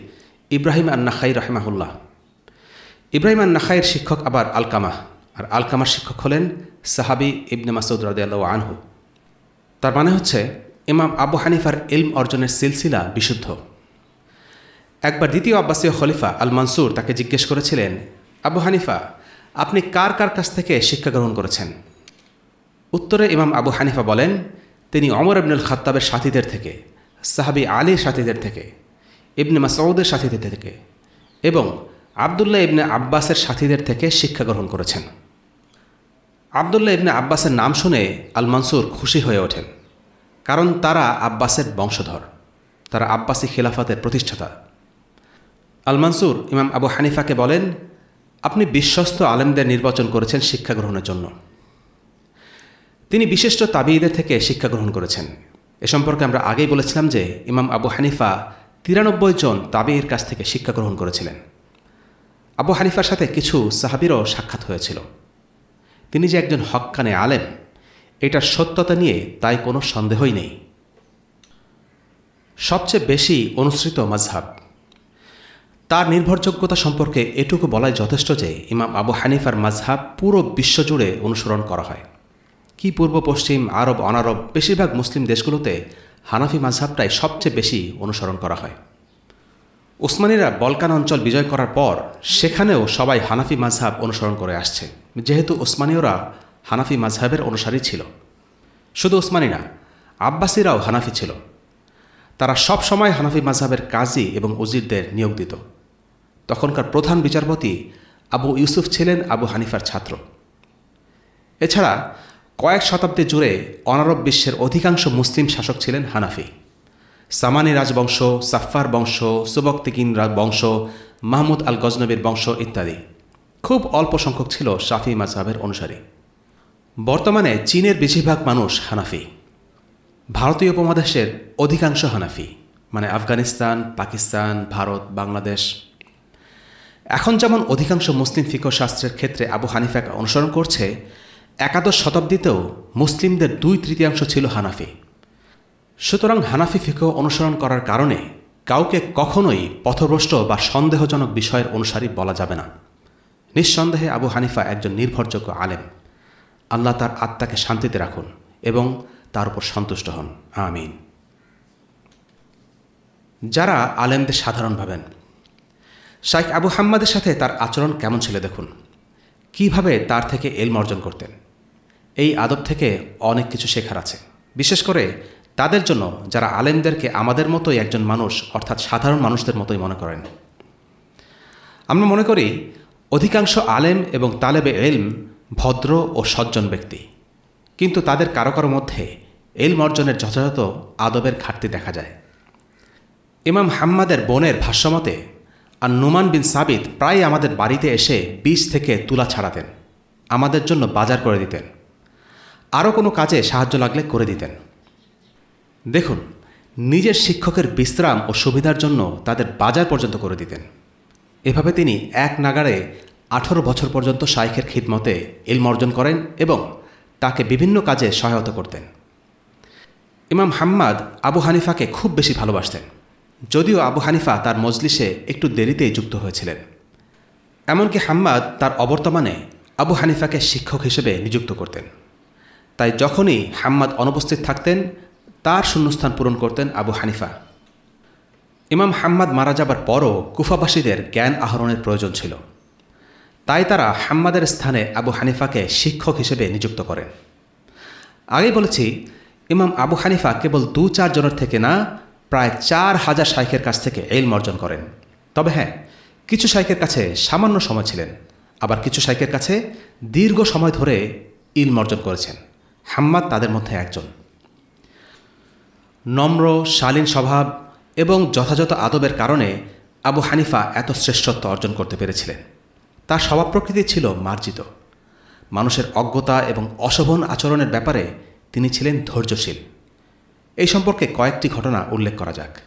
B: ইব্রাহিম আন্নাখাই রহমাহুল্লাহ। ইব্রাহিম আন্নাখাইয়ের শিক্ষক আবার আলকামাহ। আর আলকামার শিক্ষক হলেন সাহাবি ইবনে মাসুদ রাদিয়াল্লাহ আনহু। তার মানে হচ্ছে ইমাম আবু হানিফার ইলম অর্জনের সিলসিলা বিশুদ্ধ। একবার দ্বিতীয় আব্বাসীয় খলিফা আল মানসুর তাকে জিজ্ঞেস করেছিলেন, আবু হানিফা, আপনি কার কার কাছ থেকে শিক্ষা গ্রহণ করেছেন? উত্তরে ইমাম আবু হানিফা বলেন, তিনি অমর আবনুল খাত্তাবের সাথীদের থেকে, সাহাবি আলীর সাথীদের থেকে, ইবনে মাসউদের সাথীদের থেকে এবং আবদুল্লাহ ইবনে আব্বাসের সাথীদের থেকে শিক্ষা গ্রহণ করেছেন। আবদুল্লাহ ইবনে আব্বাসের নাম শুনে আল মানসুর খুশি হয়ে ওঠেন, কারণ তারা আব্বাসের বংশধর। তারা আব্বাসী খিলাফাতের প্রতিষ্ঠাতা। আল মানসুর ইমাম আবু হানিফাকে বলেন, আপনি বিশ্বস্ত আলেমদের নির্বাচন করেছেন শিক্ষা গ্রহণের জন্য। তিনি বিশিষ্ট তাবিদের থেকে শিক্ষা গ্রহণ করেছেন। এ সম্পর্কে আমরা আগেই বলেছিলাম যে ইমাম আবু হানিফা তিরানব্বই জন তাবির কাছ থেকে শিক্ষা গ্রহণ করেছিলেন। আবু হানিফার সাথে কিছু সাহাবিরও সাক্ষাৎ হয়েছিল। তিনি যে একজন হক্কানে আলেম, এটার সত্যতা নিয়ে তাই কোনো সন্দেহই নেই। সবচেয়ে বেশি অনুসৃত মাজহাব তার নির্ভরযোগ্যতা সম্পর্কে এটুকু বলাই যথেষ্ট যে ইমাম আবু হানিফার মাজহাব পুরো বিশ্বজুড়ে অনুসরণ করা হয়। কি পূর্ব, পশ্চিম, আরব, অনারব, বেশিরভাগ মুসলিম দেশগুলোতে হানাফি মাজহাবটাই সবচেয়ে বেশি অনুসরণ করা হয়। উসমানীরা বলকান অঞ্চল বিজয় করার পর সেখানেও সবাই হানাফি মাজহাব অনুসরণ করে আসছে। যেহেতু উসমানীয়রা হানাফি মাজহাবের অনুসারী ছিল। শুধু উসমানী না, আব্বাসীরাও হানাফি ছিল। তারা সব সময় হানাফি মাজহাবের কাজী এবং উজিরদের নিয়োগ দিত। তখনকার প্রধান বিচারপতি আবু ইউসুফ ছিলেন আবু হানিফার ছাত্র। এছাড়া কয়েক শতাব্দী জুড়ে অনারব বিশ্বের অধিকাংশ মুসলিম শাসক ছিলেন হানাফি। সামানি রাজবংশ সাফার বংশ সুবক্তিকিন বংশ, মাহমুদ আল গজনবীর বংশ ইত্যাদি। খুব অল্প সংখ্যক ছিল শাফি মাজহাবের অনুসারী। বর্তমানে চীনের বেশিরভাগ মানুষ হানাফি। ভারতীয় উপমহাদেশের অধিকাংশ হানাফি মানে আফগানিস্তান, পাকিস্তান, ভারত, বাংলাদেশ। এখন যেমন অধিকাংশ মুসলিম ফিকো শাস্ত্রের ক্ষেত্রে আবু হানিফাকে অনুসরণ করছে, একাদশ শতাব্দীতেও মুসলিমদের দুই তৃতীয়াংশ ছিল হানাফি। সুতরাং হানাফি ফিকো অনুসরণ করার কারণে কাউকে কখনোই পথভ্রষ্ট বা সন্দেহজনক বিষয়ের অনুসারী বলা যাবে না। নিঃসন্দেহে আবু হানিফা একজন নির্ভরযোগ্য আলেম। আল্লাহ তার আত্মাকে শান্তিতে রাখুন এবং তার উপর সন্তুষ্ট হন। আমিন। যারা আলেমদের সাধারণ ভাবেন, শাইখ আবু হাম্মাদের সাথে তার আচরণ কেমন ছিল দেখুন। কীভাবে তার থেকে এলম অর্জন করতেন। এই আদব থেকে অনেক কিছু শেখার আছে। বিশেষ করে তাদের জন্য যারা আলেমদেরকে আমাদের মতোই একজন মানুষ, অর্থাৎ সাধারণ মানুষদের মতোই মনে করেন। আমরা মনে করি অধিকাংশ আলেম এবং তালেবে এলম ভদ্র ও সজ্জন ব্যক্তি। কিন্তু তাদের কারও কারও মধ্যে এলম অর্জনের যথাযথ আদবের ঘাটতি দেখা যায়। ইমাম হাম্মাদের বোনের ভাষ্যমতে আর নোমান বিন সাবিত প্রায় আমাদের বাড়িতে এসে বীজ থেকে তুলা ছাড়াতেন, আমাদের জন্য বাজার করে দিতেন। আরও কোনো কাজে সাহায্য লাগলে করে দিতেন। দেখুন, নিজের শিক্ষকের বিশ্রাম ও সুবিধার জন্য তাদের বাজার পর্যন্ত করে দিতেন। এভাবে তিনি এক নাগারে আঠেরো বছর পর্যন্ত শাইখের খিদমতে ইলম অর্জন করেন এবং তাকে বিভিন্ন কাজে সহায়তা করতেন। ইমাম হাম্মাদ আবু হানিফাকে খুব বেশি ভালোবাসতেন, যদিও আবু হানিফা তার মজলিসে একটু দেরিতেই যুক্ত হয়েছিলেন। এমনকি হাম্মাদ তার অবর্তমানে আবু হানিফাকে শিক্ষক হিসেবে নিযুক্ত করতেন। তাই যখনই হাম্মাদ অনুপস্থিত থাকতেন, তার শূন্যস্থান পূরণ করতেন আবু হানিফা। ইমাম হাম্মাদ মারা যাবার পরও কুফাবাসীদের জ্ঞান আহরণের প্রয়োজন ছিল। তাই তারা হাম্মাদের স্থানে আবু হানিফাকে শিক্ষক হিসেবে নিযুক্ত করেন। আগেই বলেছি, ইমাম আবু হানিফা কেবল দু চার জনের থেকে না, প্রায় চার হাজার শাইখের কাছ থেকে এলম অর্জন করেন। তবে হ্যাঁ কিছু শাইখের কাছে সামান্য সময় ছিলেন, আবার কিছু শাইখের কাছে দীর্ঘ সময় ধরে ইলম অর্জন করেছেন। হাম্মাদ তাদের মধ্যে একজন। নম্র, শালীন স্বভাব এবং যথাযথ আদবের কারণে আবু হানিফা এত শ্রেষ্ঠত্ব অর্জন করতে পেরেছিলেন। তার স্বভাব প্রকৃতি ছিল মার্জিত। মানুষের অজ্ঞতা এবং অশোভন আচরণের ব্যাপারে তিনি ছিলেন ধৈর্যশীল। এই সম্পর্কে কয়েকটি ঘটনা উল্লেখ করা যাক।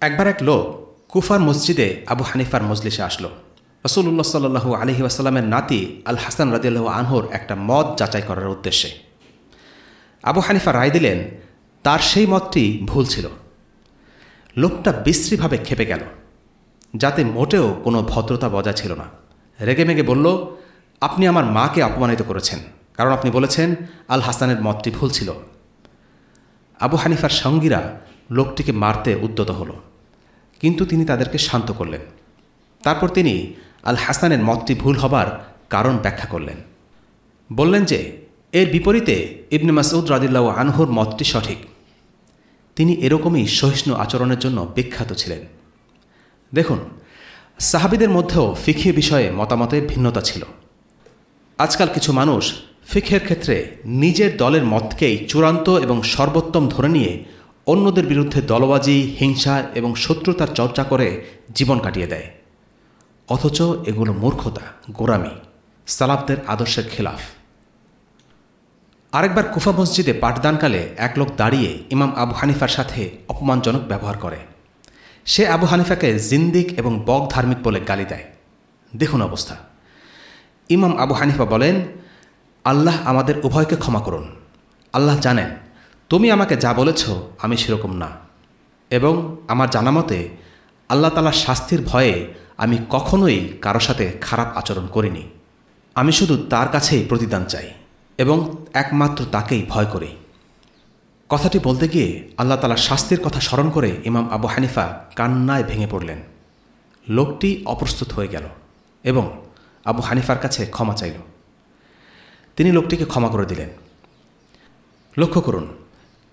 B: একবার এক লোক কুফার মসজিদে আবু হানিফার মজলিসে আসলো। রসুল্লাহ সাল্লু আলহি আসাল্লামের নাতি আল হাসান রাজিয়াল্লাহ আনহর একটা মদ যাচাই করার উদ্দেশ্যে। আবু হানিফা রায় দিলেন, তার সেই মতটি ভুল ছিল। লোকটা বিশ্রীভাবে খেপে গেল, যাতে মোটেও কোনো ভদ্রতা বজায় ছিল না। রেগে মেগে বলল, আপনি আমার মাকে অপমানিত করেছেন, কারণ আপনি বলেছেন আল হাসানের মতটি ভুল ছিল। আবু হানিফার সঙ্গীরা লোকটিকে মারতে উদ্যত হল, কিন্তু তিনি তাদেরকে শান্ত করলেন। তারপর তিনি আল হাসানের মতটি ভুল হবার কারণ ব্যাখ্যা করলেন। বললেন যে, এর বিপরীতে ইবনে মাসউদ রাদিল্লাহ আনহুর মতটি সঠিক। তিনি এরকমই সহিষ্ণু আচরণের জন্য বিখ্যাত ছিলেন। দেখুন, সাহাবিদের মধ্যেও ফিখি বিষয়ে মতামতের ভিন্নতা ছিল। আজকাল কিছু মানুষ ফিখের ক্ষেত্রে নিজের দলের মতকেই চূড়ান্ত এবং সর্বোত্তম ধরে নিয়ে অন্যদের বিরুদ্ধে দলবাজি, হিংসা এবং শত্রুতার চর্চা করে জীবন কাটিয়ে দেয়। অথচ এগুলো মূর্খতা গোরামি সালাফদের আদর্শের খেলাফ। আরেকবার কুফা মসজিদে পাঠদানকালে এক লোক দাঁড়িয়ে ইমাম আবু হানিফার সাথে অপমানজনক ব্যবহার করে। সে আবু হানিফাকে জিন্দিক এবং বক ধার্মিক বলে গালি দেয়। দেখুন অবস্থা। ইমাম আবু হানিফা বলেন, আল্লাহ আমাদের উভয়কে ক্ষমা করুন। আল্লাহ জানেন, তুমি আমাকে যা বলেছ আমি সেরকম না। এবং আমার জানা মতে, আল্লাহ তালার শাস্তির ভয়ে আমি কখনোই কারও সাথে খারাপ আচরণ করিনি। আমি শুধু তার কাছেই প্রতিদান চাই। এবং একমাত্র তাকেই ভয় করে। কথাটি বলতে গিয়ে আল্লাহ তালার শাস্তির কথা স্মরণ করে ইমাম আবু হানিফা কান্নায় ভেঙে পড়লেন। লোকটি অপ্রস্তুত হয়ে গেল এবং আবু হানিফার কাছে ক্ষমা চাইল। তিনি লোকটিকে ক্ষমা করে দিলেন। লক্ষ্য করুন,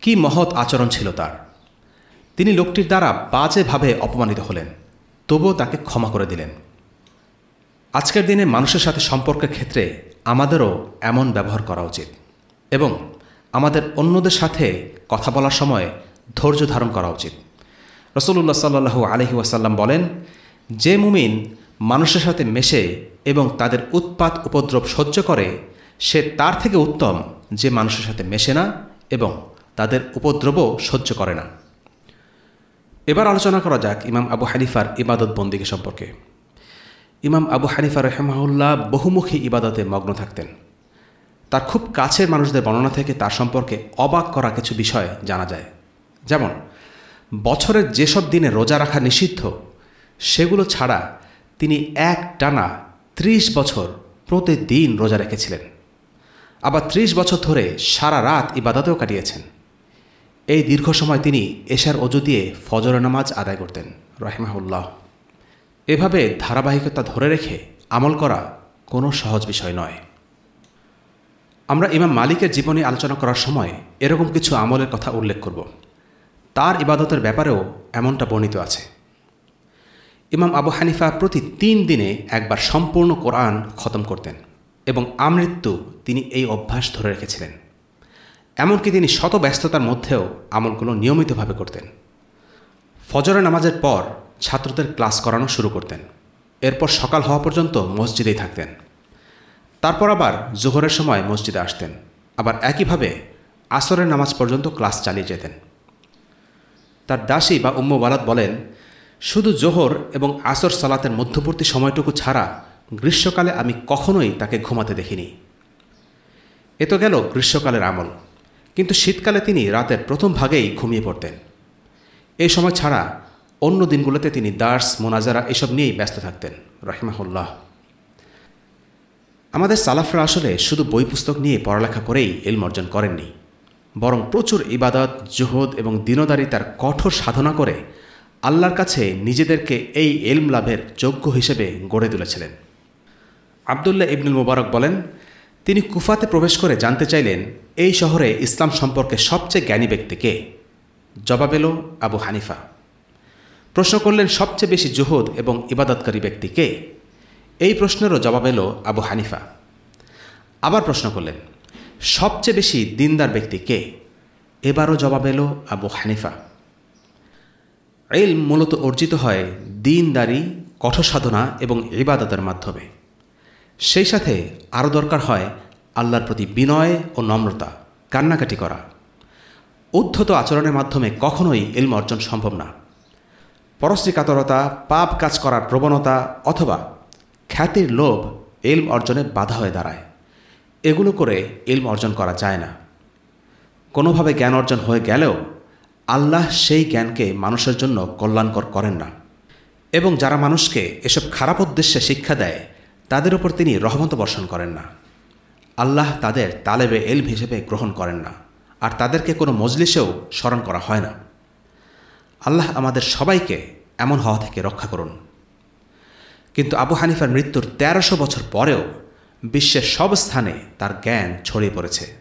B: কি মহৎ আচরণ ছিল তার। তিনি লোকটির দ্বারা বাজেভাবে অপমানিত হলেন, তবুও তাকে ক্ষমা করে দিলেন। আজকের দিনে মানুষের সাথে সম্পর্কের ক্ষেত্রে আমাদেরও এমন ব্যবহার করা উচিত এবং আমাদের অন্যদের সাথে কথা বলার সময় ধৈর্য ধারণ করা উচিত। রসুল্লাহ সাল্লু আলহি ওয়াসাল্লাম বলেন, যে মুমিন মানুষের সাথে মেশে এবং তাদের উৎপাত উপদ্রব সহ্য করে, সে তার থেকে উত্তম যে মানুষের সাথে মেশে না এবং তাদের উপদ্রবও সহ্য করে না। এবার আলোচনা করা যাক ইমাম আবু হানিফার ইবাদত বন্দিকে সম্পর্কে। ইমাম আবু হানিফা রহমাউল্লাহ বহুমুখী ইবাদতে মগ্ন থাকতেন। তার খুব কাছের মানুষদের বর্ণনা থেকে তার সম্পর্কে অবাক করা কিছু বিষয় জানা যায়। যেমন, বছরের যেসব দিনে রোজা রাখা নিষিদ্ধ, সেগুলো ছাড়া তিনি এক টানা ত্রিশ বছর প্রতিদিন রোজা রেখেছিলেন। আবার ত্রিশ বছর ধরে সারা রাত ইবাদতেও কাটিয়েছেন। এই দীর্ঘ সময় তিনি এশার অজু দিয়ে ফজর নামাজ আদায় করতেন, রহেমাহুল্লাহ। এভাবে ধারাবাহিকতা ধরে রেখে আমল করা কোনো সহজ বিষয় নয়। আমরা ইমাম মালিকের জীবনী আলোচনা করার সময় এরকম কিছু আমলের কথা উল্লেখ করব। তার ইবাদতের ব্যাপারেও এমনটা বর্ণিত আছে। ইমাম আবু হানিফা প্রতি তিন দিনে একবার সম্পূর্ণ কোরআন খতম করতেন এবং আমৃত্যু তিনি এই অভ্যাস ধরে রেখেছিলেন। এমনকি তিনি শত ব্যস্ততার মধ্যেও আমলগুলো নিয়মিতভাবে করতেন। ফজরের নামাজের পর ছাত্রদের ক্লাস করানো শুরু করতেন। এরপর সকাল হওয়া পর্যন্ত মসজিদেই থাকতেন। তারপর আবার জোহরের সময় মসজিদে আসতেন। আবার একইভাবে আসরের নামাজ পর্যন্ত ক্লাস চালিয়ে যেতেন। তার দাসী বা উম্ম বালাদ বলেন, শুধু জোহর এবং আসর সালাতের মধ্যবর্তী সময়টুকু ছাড়া গ্রীষ্মকালে আমি কখনোই তাকে ঘুমাতে দেখিনি। এ তো গেল গ্রীষ্মকালের আমল। কিন্তু শীতকালে তিনি রাতের প্রথম ভাগেই ঘুমিয়ে পড়তেন। এই সময় ছাড়া অন্য দিনগুলোতে তিনি দার্স, মোনাজারা এসব নিয়েই ব্যস্ত থাকতেন, রহিমাহুল্লাহ। আমাদের সালাফরা আসলে শুধু বই পুস্তক নিয়ে পড়ালেখা করেই এলম অর্জন করেননি, বরং প্রচুর ইবাদত, জোহদ এবং দিনদারিতার কঠোর সাধনা করে আল্লাহর কাছে নিজেদেরকে এই এলম লাভের যোগ্য হিসেবে গড়ে তুলেছিলেন। আবদুল্লাহ ইবনুল মুবারক বলেন, তিনি কুফাতে প্রবেশ করে জানতে চাইলেন, এই শহরে ইসলাম সম্পর্কে সবচেয়ে জ্ঞানী ব্যক্তি কে? এলো আবু হানিফা। প্রশ্ন করলেন, সবচেয়ে বেশি জোহদ এবং ইবাদতকারী ব্যক্তি কে? এই প্রশ্নেরও জবাব এলো আবু হানিফা। আবার প্রশ্ন করলেন, সবচেয়ে বেশি দিনদার ব্যক্তি কে? এবারও জবাব এলো আবু হানিফা। এল মূলত অর্জিত হয় দিনদারি, কঠোর সাধনা এবং ইবাদতের মাধ্যমে। সেই সাথে আরও দরকার হয় আল্লাহর প্রতি বিনয় ও নম্রতা, কান্নাকাটি করা। উদ্ধত আচরণের মাধ্যমে কখনোই এলম অর্জন সম্ভব না। পরশ্রীকাতরতা, পাপ কাজ করার প্রবণতা অথবা খ্যাতির লোভ এলম অর্জনে বাধা হয়ে দাঁড়ায়। এগুলো করে এলম অর্জন করা যায় না। কোনোভাবে জ্ঞান অর্জন হয়ে গেলেও আল্লাহ সেই জ্ঞানকে মানুষের জন্য কল্যাণকর করেন না। এবং যারা মানুষকে এসব খারাপ উদ্দেশ্যে শিক্ষা দেয়, তাদের উপর তিনি রহমত বর্ষণ করেন না। আল্লাহ তাদের তালেবে এলম হিসেবে গ্রহণ করেন না, আর তাদেরকে কোনো মজলিসেও স্মরণ করা হয় না। আল্লাহ আমাদের সবাইকে এমন হওয়া থেকে রক্ষা করুন। কিন্তু আবু হানিফার মৃত্যুর তেরোশো বছর পরেও বিশ্বের সব স্থানে তার জ্ঞান ছড়িয়ে পড়েছে।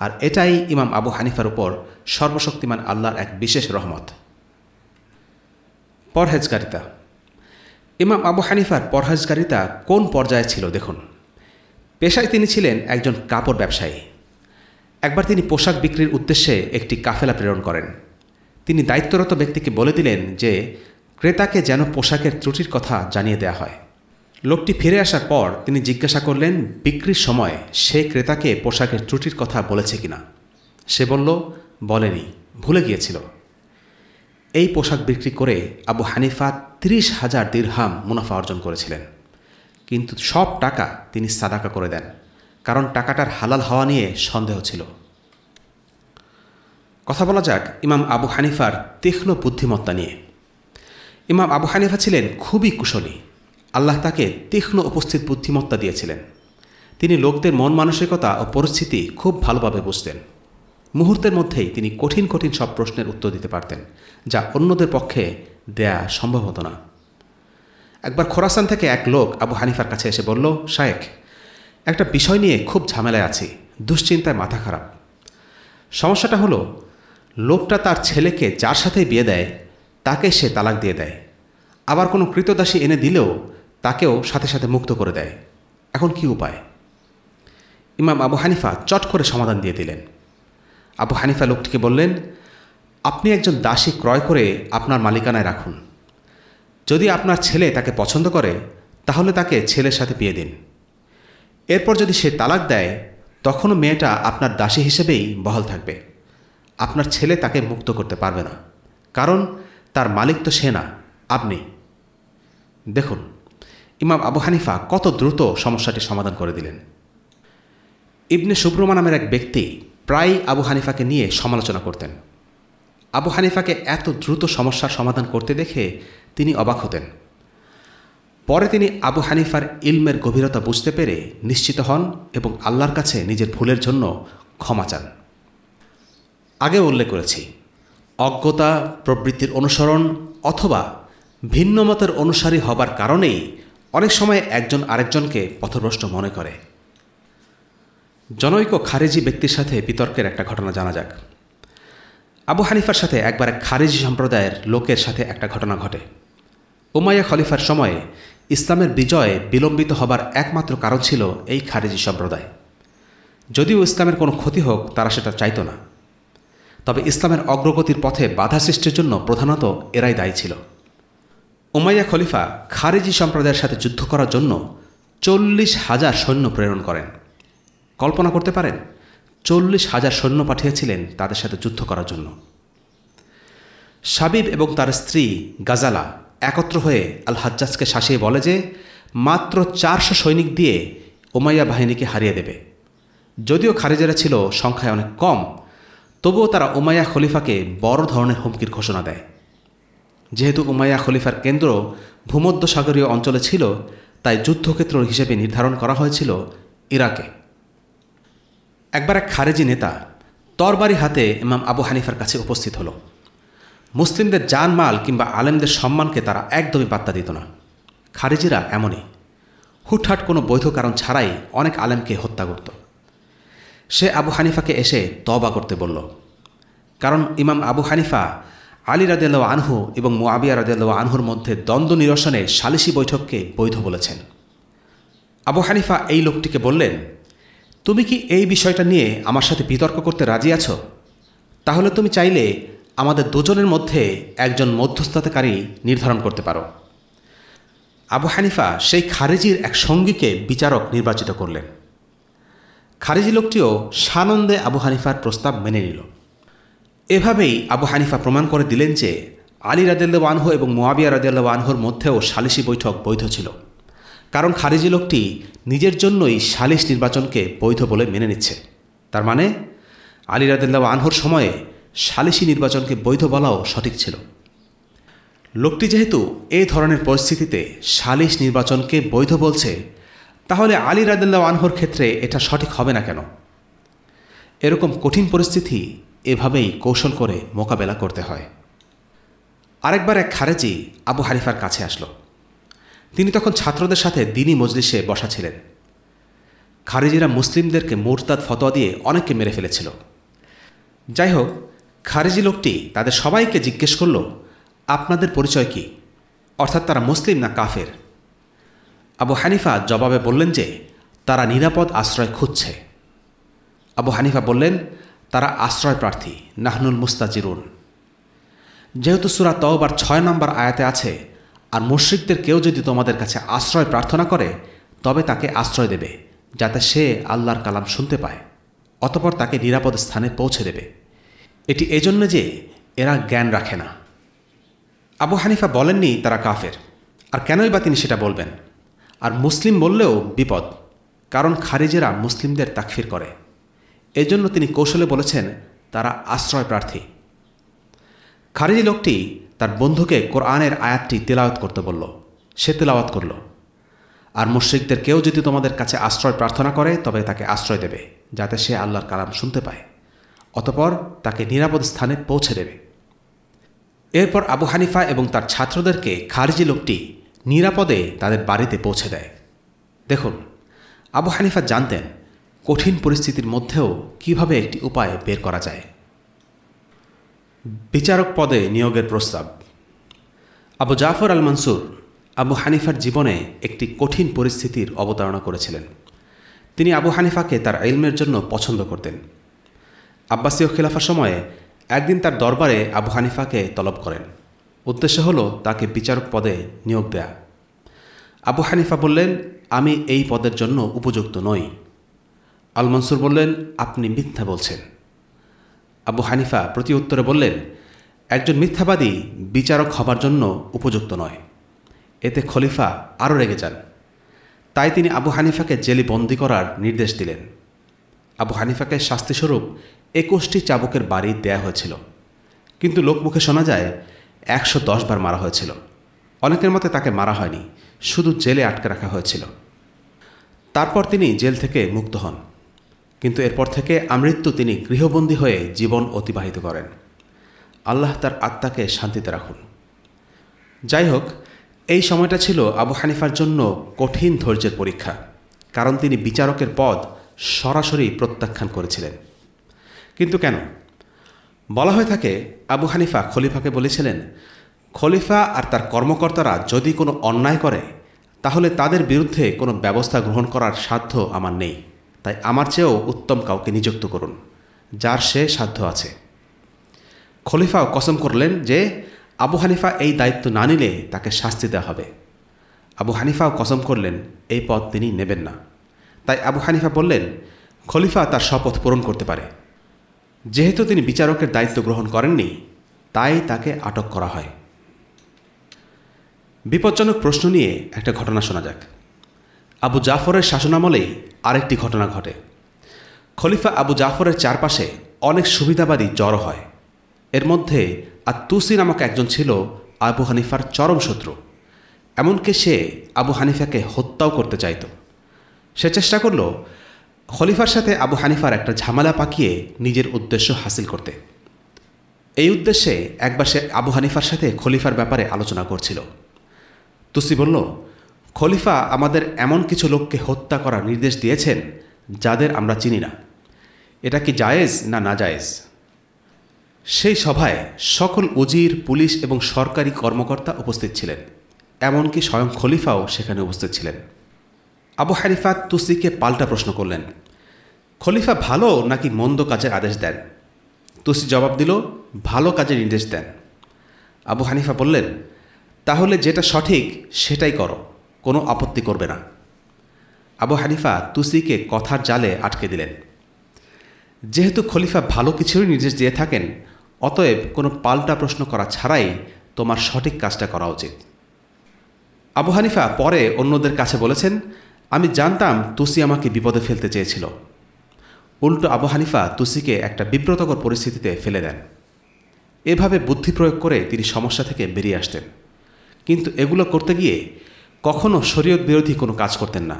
B: আর এটাই ইমাম আবু হানিফার উপর সর্বশক্তিমান আল্লাহর এক বিশেষ রহমত। পরহেজগারিতা। ইমাম আবু হানিফার পরহেজগারিতা কোন পর্যায়ে ছিল দেখুন। পেশায় তিনি ছিলেন একজন কাপড় ব্যবসায়ী। একবার তিনি পোশাক বিক্রির উদ্দেশ্যে একটি কাফেলা প্রেরণ করেন। তিনি দায়িত্বরত ব্যক্তিকে বলে দিলেন যে ক্রেতাকে যেন পোশাকের ত্রুটির কথা জানিয়ে দেয়া হয়। লোকটি ফিরে আসার পর তিনি জিজ্ঞাসা করলেন, বিক্রির সময় সে ক্রেতাকে পোশাকের ত্রুটির কথা বলেছে কিনা? সে বলল, বলেনি, ভুলে গিয়েছিল। এই পোশাক বিক্রি করে আবু হানিফা ত্রিশ হাজার দীর্হাম মুনাফা অর্জন করেছিলেন। কিন্তু সব টাকা তিনি সাদাকা করে দেন, কারণ টাকাটার হালাল হওয়া নিয়ে সন্দেহ ছিল। কথা বলা যাক ইমাম আবু হানিফার তীক্ষ্ণ বুদ্ধিমত্তা নিয়ে। ইমাম আবু হানিফা ছিলেন খুবই কুশলী। আল্লাহ তাকে তীক্ষ্ণ উপস্থিত বুদ্ধিমত্তা দিয়েছিলেন। তিনি লোকদের মন মানসিকতা ও পরিস্থিতি খুব ভালোভাবে বুঝতেন। মুহূর্তের মধ্যেই তিনি কঠিন কঠিন সব প্রশ্নের উত্তর দিতে পারতেন, যা অন্যদের পক্ষে দেয়া সম্ভব হতো না। একবার খোরাসান থেকে এক লোক আবু হানিফার কাছে এসে বলল, শায়েখ, একটা বিষয় নিয়ে খুব ঝামেলায় আছি, দুশ্চিন্তায় মাথা খারাপ। সমস্যাটা হলো, লোকটা তার ছেলেকে যার সাথে বিয়ে দেয় তাকে সে তালাক দিয়ে দেয়। আবার কোনো কৃতদাসী এনে দিলেও তাকেও সাথে সাথে মুক্ত করে দেয়। এখন কি উপায়? ইমাম আবু হানিফা চট করে সমাধান দিয়ে দিলেন। আবু হানিফা লোকটিকে বললেন, আপনি একজন দাসী ক্রয় করে আপনার মালিকানায় রাখুন। যদি আপনার ছেলে তাকে পছন্দ করে, তাহলে তাকে ছেলের সাথে বিয়ে দিন। এরপর যদি সে তালাক দেয়, তখনও মেয়েটা আপনার দাসী হিসেবেই বহাল থাকবে। আপনার ছেলে তাকে মুক্ত করতে পারবে না। কারণ তার মালিক তো সে না, আপনি। দেখুন, ইমাম আবু হানিফা কত দ্রুত সমস্যাটি সমাধান করে দিলেন। ইবনে সুব্রমা নামের এক ব্যক্তি প্রায়ই আবু হানিফাকে নিয়ে সমালোচনা করতেন। আবু হানিফাকে এত দ্রুত সমস্যার সমাধান করতে দেখে তিনি অবাক হতেন। পরে তিনি আবু হানিফার ইলমের গভীরতা বুঝতে পেরে নিশ্চিত হন এবং আল্লাহর কাছে নিজের ভুলের জন্য ক্ষমা চান। আগে উল্লেখ করেছি অজ্ঞতা, প্রবৃত্তির অনুসরণ অথবা ভিন্ন মতের অনুসারী হবার কারণেই অনেক সময় একজন আরেকজনকে পথভ্রষ্ট মনে করে। জনৈক খারেজি ব্যক্তির সাথে বিতর্কের একটা ঘটনা জানা যাক। আবু হানিফার সাথে একবার এক খারেজি সম্প্রদায়ের লোকের সাথে একটা ঘটনা ঘটে। উমাইয়া খলিফার সময়ে ইসলামের বিজয়ে বিলম্বিত হবার একমাত্র কারণ ছিল এই খারেজি সম্প্রদায়। যদিও ইসলামের কোনো ক্ষতি হোক, তারা সেটা চাইত না। তবে ইসলামের অগ্রগতির পথে বাধা সৃষ্টির জন্য প্রধানত এরাই দায়ী ছিল। উমাইয়া খলিফা খারেজি সম্প্রদায়ের সাথে যুদ্ধ করার জন্য চল্লিশ হাজার সৈন্য প্রেরণ করেন। কল্পনা করতে পারেন, চল্লিশ হাজার সৈন্য পাঠিয়েছিলেন তাদের সাথে যুদ্ধ করার জন্য। সাবিব এবং তার স্ত্রী গাজালা একত্র হয়ে আল হাজ্জাজকে শাসিয়ে বলে যে, মাত্র চারশো সৈনিক দিয়ে ওমাইয়া বাহিনীকে হারিয়ে দেবে। যদিও খারিজারা ছিল সংখ্যায় অনেক কম তবুও তারা উমাইয়া খলিফাকে বড় ধরনের হুমকির ঘোষণা দেয়। যেহেতু উমাইয়া খলিফার কেন্দ্র ভূমধ্যসাগরীয় অঞ্চলে ছিল, তাই যুদ্ধক্ষেত্র হিসেবে নির্ধারণ করা হয়েছিল ইরাকে। একবার এক খারেজি নেতা তরবারি হাতে ইমাম আবু হানিফার কাছে উপস্থিত হলো। মুসলিমদের জানমাল কিংবা আলেমদের সম্মানকে তারা একদমই পাত্তা দিত না। খারেজিরা এমনই। হুটহাট কোনো বৈধ কারণ ছাড়াই অনেক আলেমকে হত্যা করত। সে আবু হানিফাকে এসে তবা করতে বলল। কারণ ইমাম আবু হানিফা আলী রাদেল আনহু এবং মোয়াবিয়া রাদেল আনহুর মধ্যে দ্বন্দ্ব নিরসনে সালিসি বৈঠককে বৈধ বলেছেন। আবু হানিফা এই লোকটিকে বললেন, তুমি কি এই বিষয়টা নিয়ে আমার সাথে বিতর্ক করতে রাজি আছো? তাহলে তুমি চাইলে আমাদের দুজনের মধ্যে একজন মধ্যস্থতাকারী নির্ধারণ করতে পারো। আবু হানিফা সেই খারেজির এক সঙ্গীকে বিচারক নির্বাচিত করলেন। খারেজি লোকটিও সানন্দে আবু হানিফার প্রস্তাব মেনে নিল। এভাবেই আবু হানিফা প্রমাণ করে দিলেন যে আলী রাদেল্লা আনহু এবং মোয়াবিয়া রাদেল্লা আনহুর মধ্যেও সালিসি বৈঠক বৈধ ছিল। কারণ খারিজি লোকটি নিজের জন্যই সালিশ নির্বাচনকে বৈধ বলে মেনে নিচ্ছে। তার মানে আলী রাদেল্লা আনহুর সময়ে সালিশি নির্বাচনকে বৈধ বলাও সঠিক ছিল। লোকটি যেহেতু এই ধরনের পরিস্থিতিতে সালিশ নির্বাচনকে বৈধ বলছে তাহলে আলী রাদেল্লা আনহুর ক্ষেত্রে এটা সঠিক হবে না কেন? এরকম কঠিন পরিস্থিতি এভাবেই কৌশল করে মোকাবেলা করতে হয়। আরেকবার এক খারেজি আবু হারিফার কাছে আসলো। তিনি তখন ছাত্রদের সাথে দিনী মজলিসে বসা ছিলেন। খারেজিরা মুসলিমদেরকে মোরতাদ ফতোয়া দিয়ে অনেককে মেরে ফেলেছিল। যাই হোক, খারিজি লোকটি তাদের সবাইকে জিজ্ঞেস করল, আপনাদের পরিচয় কি? অর্থাৎ তারা মুসলিম না কাফের? আবু হানিফা জবাবে বললেন যে, তারা নিরাপদ আশ্রয় খুঁজছে। আবু হানিফা বললেন, তারা আশ্রয় প্রার্থী, নাহনুল মুস্তাজিরুন। যেহেতু সুরা তওবার ছয় নম্বর আয়াতে আছে, আর মুশ্রিকদের কেউ যদি তোমাদের কাছে আশ্রয় প্রার্থনা করে, তবে তাকে আশ্রয় দেবে, যাতে সে আল্লাহর কালাম শুনতে পায়, অতপর তাকে নিরাপদ স্থানে পৌঁছে দেবে। এটি এজন্য যে, এরা জ্ঞান রাখে না। আবু হানিফা বলেননি তারা কাফের, আর কেনই বা তিনি সেটা বলবেন? আর মুসলিম বললেও বিপদ, কারণ খারিজেরা মুসলিমদের তাকফির করে। এজন্য তিনি কৌশলে বলেছেন, তারা আশ্রয় প্রার্থী। খারিজি লোকটি তার বন্ধুকে কোরআনের আয়াতটি তেলাওয়াত করতে বলল। সে তেলাওয়াত করল। আর মুশ্রিকদের কেউ যদি তোমাদের কাছে আশ্রয় প্রার্থনা করে, তবে তাকে আশ্রয় দেবে, যাতে সে আল্লাহর কালাম শুনতে পায়। অতপর তাকে নিরাপদ স্থানে পৌঁছে দেবে। এরপর আবু হানিফা এবং তার ছাত্রদেরকে খারিজি লোকটি নিরাপদে তাদের বাড়িতে পৌঁছে দেয়। দেখুন, আবু হানিফা জানতেন কঠিন পরিস্থিতির মধ্যেও কীভাবে একটি উপায় বের করা যায়। বিচারক পদে নিয়োগের প্রস্তাব। আবু জাফর আল মনসুর আবু হানিফার জীবনে একটি কঠিন পরিস্থিতির অবতারণা করেছিলেন। তিনি আবু হানিফাকে তার ইলমের জন্য পছন্দ করতেন। আব্বাসীয় খিলাফার সময়ে একদিন তার দরবারে আবু হানিফাকে তলব করেন। উদ্দেশ্য হল তাকে বিচারক পদে নিয়োগ দেয়া। আবু হানিফা বললেন, আমি এই পদের জন্য উপযুক্ত নই। আল মনসুর বললেন, আপনি মিথ্যা বলছেন। আবু হানিফা প্রতি উত্তরে বললেন, একজন মিথ্যাবাদী বিচারক হবার জন্য উপযুক্ত নয়। এতে খলিফা আরও রেগে যান। তাই তিনি আবু হানিফাকে জেলে বন্দি করার নির্দেশ দিলেন। আবু হানিফাকে শাস্তিস্বরূপ একুশটি চাবুকের বাড়ি দেয়া হয়েছিল। কিন্তু লোকমুখে শোনা যায় একশো দশ বার মারা হয়েছিল। অনেকের মতে তাকে মারা হয়নি, শুধু জেলে আটকে রাখা হয়েছিল। তারপর তিনি জেল থেকে মুক্ত হন। কিন্তু এরপর থেকে আমৃত্যু তিনি গৃহবন্দী হয়ে জীবন অতিবাহিত করেন। আল্লাহ তার আত্মাকে শান্তিতে রাখুন। যাই হোক, এই সময়টা ছিল আবু হানিফার জন্য কঠিন ধৈর্যের পরীক্ষা, কারণ তিনি বিচারকের পদ সরাসরি প্রত্যাখ্যান করেছিলেন। কিন্তু কেন? বলা হয়ে থাকে, আবু হানিফা খলিফাকে বলেছিলেন, খলিফা আর তার কর্মকর্তারা যদি কোনো অন্যায় করে, তাহলে তাদের বিরুদ্ধে কোনো ব্যবস্থা গ্রহণ করার সাধ্য আমার নেই। তাই আমার চেয়েও উত্তম কাউকে নিযুক্ত করুন, যার সে সাধ্য আছে। খলিফাও কসম করলেন যে, আবু হানিফা এই দায়িত্ব না নিলে তাকে শাস্তি দেওয়া হবে। আবু হানিফাও কসম করলেন, এই পদ তিনি নেবেন না। তাই আবু হানিফা বললেন, খলিফা তার শপথ পূরণ করতে পারে। যেহেতু তিনি বিচারকের দায়িত্ব গ্রহণ করেননি, তাই তাকে আটক করা হয়। বিপজ্জনক প্রশ্ন নিয়ে একটা ঘটনা শোনা যাক। আবু জাফরের শাসনামলেই আরেকটি ঘটনা ঘটে। খলিফা আবু জাফরের চারপাশে অনেক সুবিধাবাদী জড়ো হয়। এর মধ্যে আর তুসি নামক একজন ছিল আবু হানিফার চরম শত্রু। এমনকি সে আবু হানিফাকে হত্যাও করতে চাইত। সে চেষ্টা করল খলিফার সাথে আবু হানিফার একটা ঝামেলা পাকিয়ে নিজের উদ্দেশ্য হাসিল করতে। এই উদ্দেশ্যে একবার সে আবু হানিফার সাথে খলিফার ব্যাপারে আলোচনা করছিল। তুসি বলল, খলিফা আমাদের এমন কিছু লোককে হত্যা করার নির্দেশ দিয়েছেন যাদের আমরা চিনি না। এটা কি জায়েজ না না জায়েজ সেই সভায় সকল উজির, পুলিশ এবং সরকারি কর্মকর্তা উপস্থিত ছিলেন। এমনকি স্বয়ং খলিফাও সেখানে উপস্থিত ছিলেন। আবু হারিফা তুসিকে পাল্টা প্রশ্ন করলেন, খলিফা ভালো নাকি মন্দ কাজের আদেশ দেন? তুসি জবাব দিল, ভালো কাজের নির্দেশ দেন। আবু হানিফা বললেন, তাহলে যেটা সঠিক সেটাই করো, কোনো আপত্তি করবে না। আবু হানিফা তুসিকে কথার জালে আটকে দিলেন, যেহেতু খলিফা ভালো কিছুরই নির্দেশ দিয়ে থাকেন, অতএব কোনো পাল্টা প্রশ্ন করা ছাড়াই তোমার সঠিক কাজটা করা উচিত। আবু হানিফা পরে অন্যদের কাছে বলেছেন আমি জানতাম তুসি আমাকে বিপদে ফেলতে চেয়েছিল। উল্টো আবু হানিফা তুসিকে একটা বিব্রতকর পরিস্থিতিতে ফেলে দেন। এভাবে বুদ্ধি প্রয়োগ করে তিনি সমস্যা থেকে বেরিয়ে আসতেন। কিন্তু এগুলো করতে গিয়ে কখনও শরীয়ত বিরোধী কোনো কাজ করতেন না।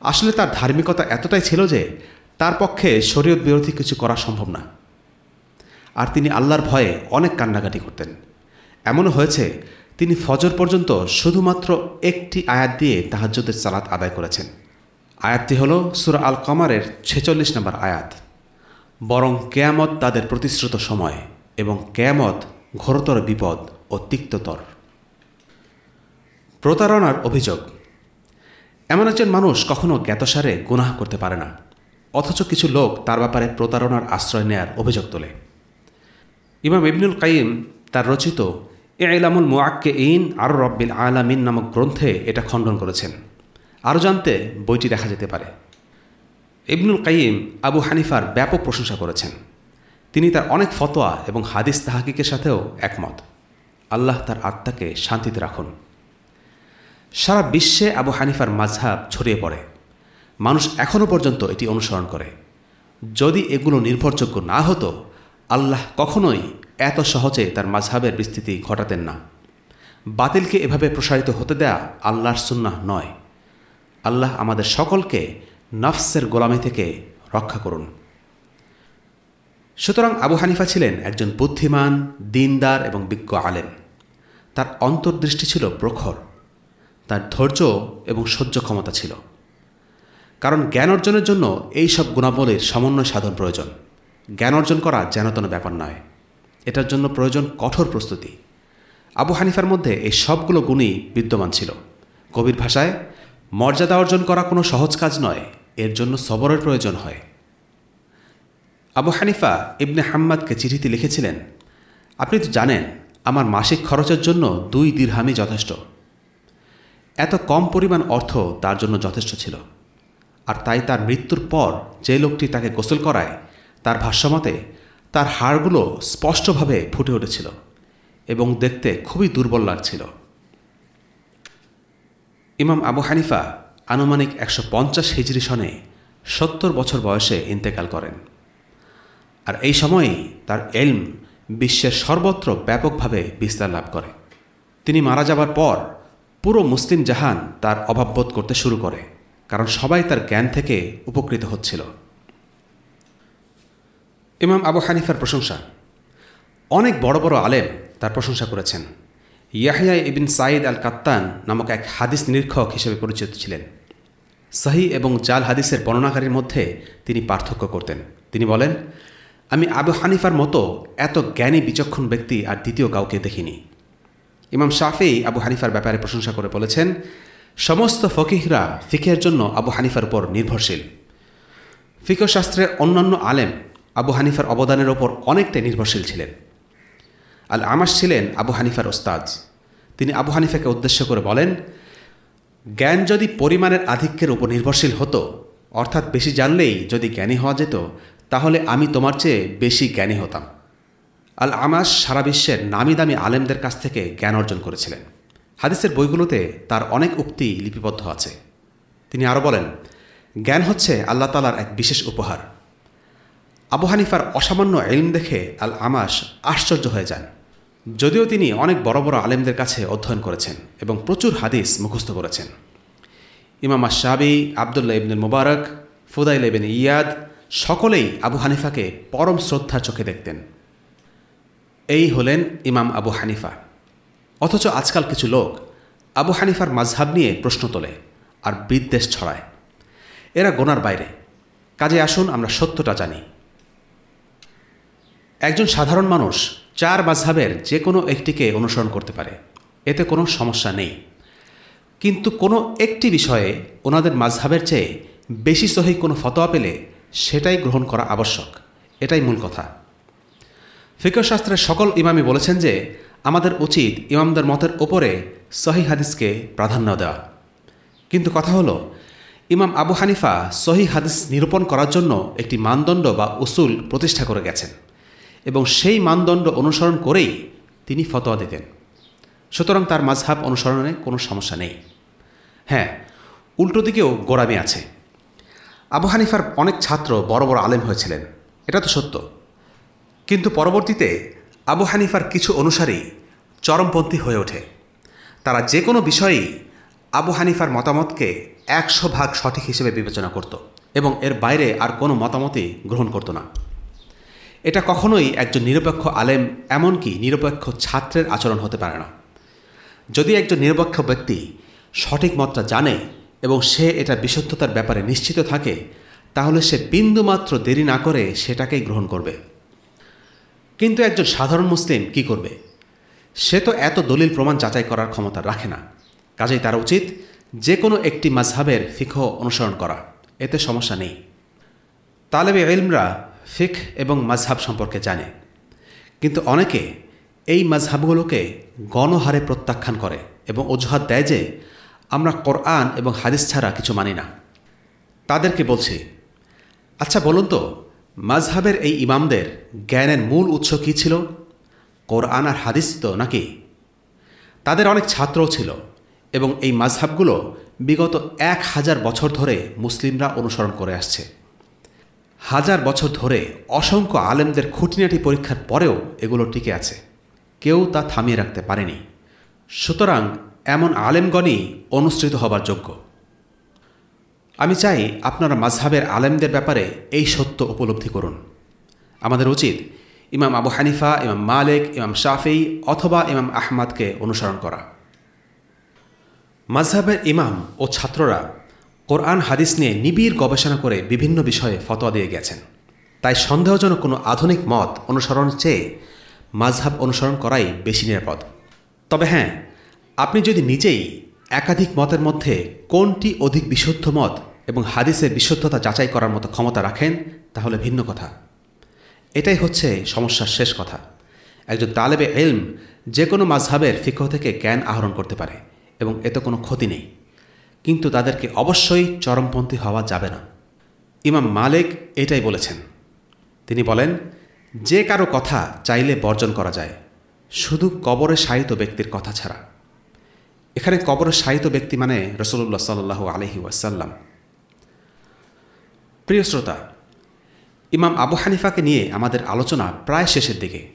B: আসলে তার ধার্মিকতা এতটাই ছিল যে তার পক্ষে শরীয়ত বিরোধী কিছু করা সম্ভব না। আর তিনি আল্লাহর ভয়ে অনেক কান্নাকাটি করতেন। এমনও হয়েছে তিনি ফজর পর্যন্ত শুধুমাত্র একটি আয়াত দিয়ে তাহাজ্যদের সালাত আদায় করেছেন। আয়াতটি হল সুরা আল কমারের ছেচল্লিশ নম্বর আয়াত। বরং কেয়ামত তাদের প্রতিশ্রুত সময় এবং কেয়ামত ঘোরতর বিপদ ও তিক্ততর। প্রতারণার অভিযোগ। এমন একজন মানুষ কখনো জ্ঞাতসারে গুনাহ করতে পারে না, অথচ কিছু লোক তার ব্যাপারে প্রতারণার আশ্রয় নেয়ার অভিযোগ তোলে। ইমাম ইবনুল কাইম তার রচিত এলামুল মোয়াক্কে ইন আর রব্বিল আলামিন নামক গ্রন্থে এটা খণ্ডন করেছেন। আরও জানতে বইটি দেখা যেতে পারে। ইবনুল কাইম আবু হানিফার ব্যাপক প্রশংসা করেছেন। তিনি তার অনেক ফতোয়া এবং হাদিস তাহাকিকের সাথেও একমত। আল্লাহ তার আত্মাকে শান্তিতে রাখুন। সারা বিশ্বে আবু হানিফার মাঝহাব ছড়িয়ে পড়ে। মানুষ এখনও পর্যন্ত এটি অনুসরণ করে। যদি এগুলো নির্ভরযোগ্য না হতো, আল্লাহ কখনোই এত সহজে তার মাঝহাবের বিস্তৃতি ঘটাতেন না। বাতিলকে এভাবে প্রসারিত হতে দেয়া আল্লাহর সুন্নাহ নয়। আল্লাহ আমাদের সকলকে নফসের গোলামি থেকে রক্ষা করুন। সুতরাং আবু হানিফা ছিলেন একজন বুদ্ধিমান, দিনদার এবং বিজ্ঞ আলেম। তার অন্তর্দৃষ্টি ছিল প্রখর। তার ধৈর্য এবং সহ্য ক্ষমতা ছিল। কারণ জ্ঞান অর্জনের জন্য এই সব গুণাবলীর সমন্বয় সাধন প্রয়োজন। জ্ঞান অর্জন করা যেনতন ব্যাপার নয়। এটার জন্য প্রয়োজন কঠোর প্রস্তুতি। আবু হানিফার মধ্যে এই সবগুলো গুণই বিদ্যমান ছিল। কবির ভাষায়, মর্যাদা অর্জন করা কোনো সহজ কাজ নয়, এর জন্য সবরের প্রয়োজন হয়। আবু হানিফা ইবনে হাম্মাদকে চিঠিতে লিখেছিলেন, আপনি তো জানেন, আমার মাসিক খরচের জন্য দুই দীর্হামই যথেষ্ট। এত কম পরিমাণ অর্থ তার জন্য যথেষ্ট ছিল। আর তাই তার মৃত্যুর পর যে লোকটি তাকে গোসল করায়, তার ভাষ্যমতে তার হাড়গুলো স্পষ্টভাবে ফুটে উঠেছিল এবং দেখতে খুবই দুর্বল লাগছিল। ইমাম আবু হানিফা আনুমানিক একশো পঞ্চাশ হিজরি সনে সত্তর বছর বয়সে ইন্তেকাল করেন। আর এই সময়েই তার এলম বিশ্বের সর্বত্র ব্যাপকভাবে বিস্তার লাভ করে। তিনি মারা যাবার পর পুরো মুসলিম জাহান তার অভাববোধ করতে শুরু করে, কারণ সবাই তার জ্ঞান থেকে উপকৃত হচ্ছিল। ইমাম আবু হানিফার প্রশংসা। অনেক বড় বড় আলেম তার প্রশংসা করেছেন। ইয়াহিয়া ইবিন সাইদ আল কাত্তান নামক এক হাদিস নিরীক্ষক হিসেবে পরিচিত ছিলেন। সাহি এবং জাল হাদিসের বর্ণনাকারীর মধ্যে তিনি পার্থক্য করতেন। তিনি বলেন, আমি আবু হানিফার মতো এত জ্ঞানী, বিচক্ষণ ব্যক্তি আর দ্বিতীয় কাউকে দেখিনি। ইমাম শাফেই আবু হানিফার ব্যাপারে প্রশংসা করে বলেছেন, সমস্ত ফকিহরা ফিকের জন্য আবু হানিফার উপর নির্ভরশীল। ফিকহ শাস্ত্রের অন্যান্য আলেম আবু হানিফার অবদানের ওপর অনেকটাই নির্ভরশীল ছিলেন। আল আমাস ছিলেন আবু হানিফার ওস্তাজ তিনি আবু হানিফাকে উদ্দেশ্য করে বলেন, জ্ঞান যদি পরিমাণের আধিক্যের উপর নির্ভরশীল হতো, অর্থাৎ বেশি জানলেই যদি জ্ঞানী হওয়া যেত, তাহলে আমি তোমার চেয়ে বেশি জ্ঞানী হতাম। আল আমাস সারা বিশ্বের নামি দামি আলেমদের কাছ থেকে জ্ঞান অর্জন করেছিলেন। হাদিসের বইগুলোতে তার অনেক উক্তি লিপিবদ্ধ আছে। তিনি আরও বলেন, জ্ঞান হচ্ছে আল্লাহ তালার এক বিশেষ উপহার। আবু হানিফার অসামান্য এলম দেখে আল আমাস আশ্চর্য হয়ে যান। যদিও তিনি অনেক বড় বড় আলেমদের কাছে অধ্যয়ন করেছেন এবং প্রচুর হাদিস মুখস্থ করেছেন। ইমাম আশাবি আবদুল্লাহ ইবনুল মুবারক, ফুদাইল ইবেন ইয়াদ সকলেই আবু হানিফাকে পরম শ্রদ্ধার চোখে দেখতেন। এই হলেন ইমাম আবু হানিফা। অথচ আজকাল কিছু লোক আবু হানিফার মাঝহাব নিয়ে প্রশ্ন তোলে আর বিদ্বেষ ছড়ায়। এরা গোনার বাইরে। কাজে আসুন, আমরা সত্যটা জানি। একজন সাধারণ মানুষ চার মাঝহাবের যে কোনো একটিকে অনুসরণ করতে পারে। এতে কোনো সমস্যা নেই। কিন্তু কোনো একটি বিষয়ে ওনাদের মাঝহাবের চেয়ে বেশি সহি কোনো ফতোয়া পেলে সেটাই গ্রহণ করা আবশ্যক। এটাই মূল কথা। ফিকশাস্ত্রের সকল ইমামই বলেছেন যে, আমাদের উচিত ইমামদের মতের ওপরে সহি হাদিসকে প্রাধান্য দেওয়া। কিন্তু কথা হলো, ইমাম আবু হানিফা সহি হাদিস নিরূপণ করার জন্য একটি মানদণ্ড বা উসুল প্রতিষ্ঠা করে গেছেন। এবং সেই মানদণ্ড অনুসরণ করেই তিনি ফতোয়া দিতেন। সুতরাং তার মাঝহাব অনুসরণে কোনো সমস্যা নেই। হ্যাঁ উল্টো দিকেও গোড়ামি আছে। আবু হানিফার অনেক ছাত্র বড় বড় আলেম হয়েছিলেন, এটা তো সত্য। কিন্তু পরবর্তীতে আবু হানিফার কিছু অনুসারী চরমপন্থী হয়ে ওঠে। তারা যে কোনো বিষয়েই আবু হানিফার মতামতকে একশো ভাগ সঠিক হিসেবে বিবেচনা করত এবং এর বাইরে আর কোনো মতামতই গ্রহণ করত না। এটা কখনোই একজন নিরপেক্ষ আলেম, এমনকি নিরপেক্ষ ছাত্রের আচরণ হতে পারে না। যদি একজন নিরপেক্ষ ব্যক্তি সঠিক মাত্রা জানে এবং সে এটা বিশুদ্ধতার ব্যাপারে নিশ্চিত থাকে, তাহলে সে বিন্দুমাত্র দেরি না করে সেটাকেই গ্রহণ করবে। কিন্তু একজন সাধারণ মুসলিম কি করবে? সে তো এত দলিল প্রমাণ যাচাই করার ক্ষমতা রাখে না। কাজেই তার উচিত যে কোনো একটি মাঝহাবের ফিখ অনুসরণ করা। এতে সমস্যা নেই। তালেবে এলমরা ফিখ এবং মাঝহাব সম্পর্কে জানে। কিন্তু অনেকে এই মাঝহাবগুলোকে গণহারে প্রত্যাখ্যান করে এবং অজুহাত দেয় যে, আমরা কোরআন এবং হাদিস ছাড়া কিছু মানি না। তাদেরকে বলছি আচ্ছা বলুন তো, মাঝহাবের এই ইমামদের জ্ঞানের মূল উৎস কী ছিল? কোরআন আর হাদিস তো নাকি? তাদের অনেক ছাত্রও ছিল এবং এই মাঝহাবগুলো বিগত এক হাজার বছর ধরে মুসলিমরা অনুসরণ করে আসছে। হাজার বছর ধরে অসংখ্য আলেমদের খুঁটিনাটি পরীক্ষার পরেও এগুলো টিকে আছে। কেউ তা থামিয়ে রাখতে পারেনি। সুতরাং এমন আলেমগণই অনুসৃত হবার যোগ্য। আমি চাই আপনারা মাঝহাবের আলেমদের ব্যাপারে এই সত্য উপলব্ধি করুন। আমাদের উচিত ইমাম আবু হানিফা, ইমাম মালিক, ইমাম শাফি অথবা ইমাম আহমাদকে অনুসরণ করা। মাঝহাবের ইমাম ও ছাত্ররা কোরআন হাদিস নিয়ে নিবিড় গবেষণা করে বিভিন্ন বিষয়ে ফতোয়া দিয়ে গেছেন। তাই সন্দেহজনক কোনো আধুনিক মত অনুসরণের চেয়ে মাঝহাব অনুসরণ করাই বেশি নিরাপদ। তবে হ্যাঁ আপনি যদি নিজেই একাধিক মতের মধ্যে কোনটি অধিক বিশুদ্ধ মত এবং হাদিসের বিশুদ্ধতা যাচাই করার মতো ক্ষমতা রাখেন, তাহলে ভিন্ন কথা। এটাই হচ্ছে সমস্যার শেষ কথা। একজন তালেবে এলম যে কোনো মাঝহাবের ফিকহ থেকে জ্ঞান আহরণ করতে পারে এবং এতে কোনো ক্ষতি নেই। কিন্তু তাদেরকে অবশ্যই চরমপন্থী হওয়া যাবে না। ইমাম মালিক এটাই বলেছেন। তিনি বলেন, যে কারও কথা চাইলে বর্জন করা যায়, শুধু কবরে শায়িত ব্যক্তির কথা ছাড়া। এখানে কবরে শায়িত ব্যক্তি মানে রসুল্লাহ সাল্লাহ আলহি ওয়াসাল্লাম। প্রিয় শ্রোতা, ইমাম আবু হানিফাকে নিয়ে আমাদের আলোচনা প্রায় শেষের দিকে।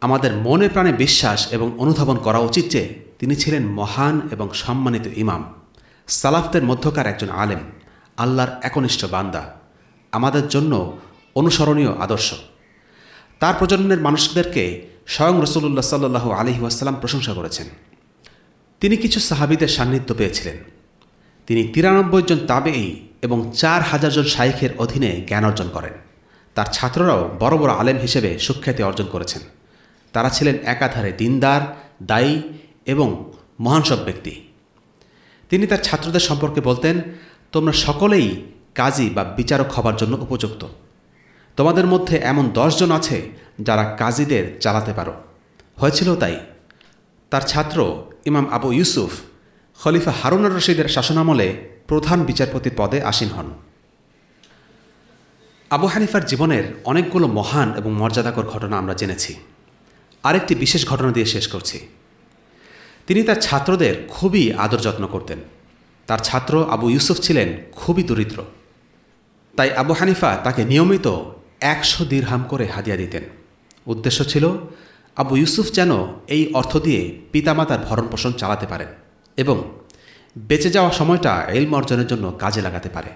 B: আমাদের মনে প্রাণে বিশ্বাস এবং অনুধাবন করা উচিত যে তিনি ছিলেন মহান এবং সম্মানিত ইমাম। সালাফদের মধ্যকার একজন আলেম, আল্লাহর একনিষ্ঠ বান্দা, আমাদের জন্য অনুসরণীয় আদর্শ। তার প্রজন্মের মানুষদেরকে স্বয়ং রসুল্লাহ সাল্লু আলহি ওয়াসাল্লাম প্রশংসা করেছেন। তিনি কিছু সাহাবিদের সান্নিধ্য পেয়েছিলেন। তিনি তিরানব্বই জন তাবেই এবং চার হাজার জন শাইখের অধীনে জ্ঞান অর্জন করেন। তার ছাত্ররাও বড় বড় আলেম হিসেবে সুখ্যাতি অর্জন করেছেন। তারা ছিলেন একাধারে দিনদার, দায়ী এবং মহান সব ব্যক্তি। তিনি তার ছাত্রদের সম্পর্কে বলতেন, তোমরা সকলেই কাজী বা বিচারক হবার জন্য উপযুক্ত। তোমাদের মধ্যে এমন দশজন আছে যারা কাজীদের চালাতে পারো। হয়েছিল তাই। তার ছাত্র ইমাম আবু ইউসুফ খলিফা হারুন রশিদের শাসনামলে প্রধান বিচারপতির পদে আসীন হন। আবু হানিফার জীবনের অনেকগুলো মহান এবং মর্যাদাকর ঘটনা আমরা জেনেছি। আরেকটি বিশেষ ঘটনা দিয়ে শেষ করছি। তিনি তার ছাত্রদের খুবই আদর যত্ন করতেন। তার ছাত্র আবু ইউসুফ ছিলেন খুবই দরিদ্র। তাই আবু হানিফা তাকে নিয়মিত একশো দীর্হাম করে হাদিয়া দিতেন। উদ্দেশ্য ছিল, আবু ইউসুফ যেন এই অর্থ দিয়ে পিতামাতার ভরণ পোষণ চালাতে পারেন এবং বেঁচে যাওয়া সময়টা এলম অর্জনের জন্য কাজে লাগাতে পারে।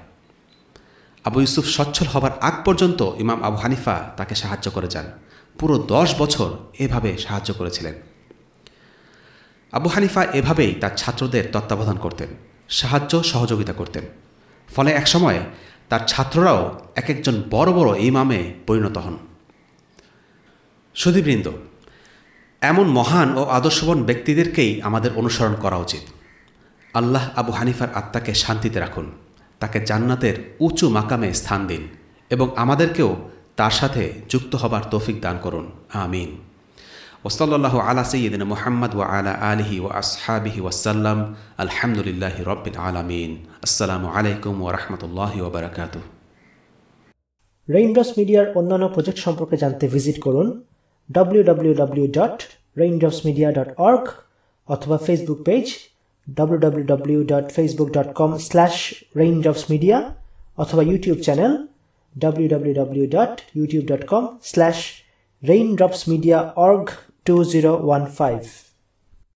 B: আবু ইউসুফ সচ্ছল হবার আগ পর্যন্ত ইমাম আবু হানিফা তাকে সাহায্য করে যান। পুরো দশ বছর এভাবে সাহায্য করেছিলেন। আবু হানিফা এভাবেই তার ছাত্রদের তত্ত্বাবধান করতেন, সাহায্য সহযোগিতা করতেন। ফলে একসময় তার ছাত্ররাও এক একজন বড় বড় ইমামে পরিণত হন। সুধীবৃন্দ, এমন মহান ও আদর্শবান ব্যক্তিদেরকেই আমাদের অনুসরণ করা উচিত। আল্লাহ আবু হানিফার আত্মাকে শান্তিতে রাখুন, তাকে জান্নাতের উঁচু মাকামে স্থান দিন এবং আমাদেরকেও তার সাথে যুক্ত হবার তৌফিক দান করুন। আমিন। ওসল্লাহ আলা সঈদিন মোহাম্মদ ওয়া আলা আলহি ও আসহাবিহি ওয়াসাল্লাম আলহামদুলিল্লাহ রবিন আলমিন। আসসালামু আলাইকুম ও রহমতুল্লাহ ওবরাকাত
A: রেইনড্রপস মিডিয়ার অন্যান্য প্রজেক্ট সম্পর্কে জানতে ভিজিট করুন www.raindropsmedia.org অথবা ফেসবুক পেজ www.facebook.com/raindropsmedia অথবা ইউটিউব চ্যানেল 2015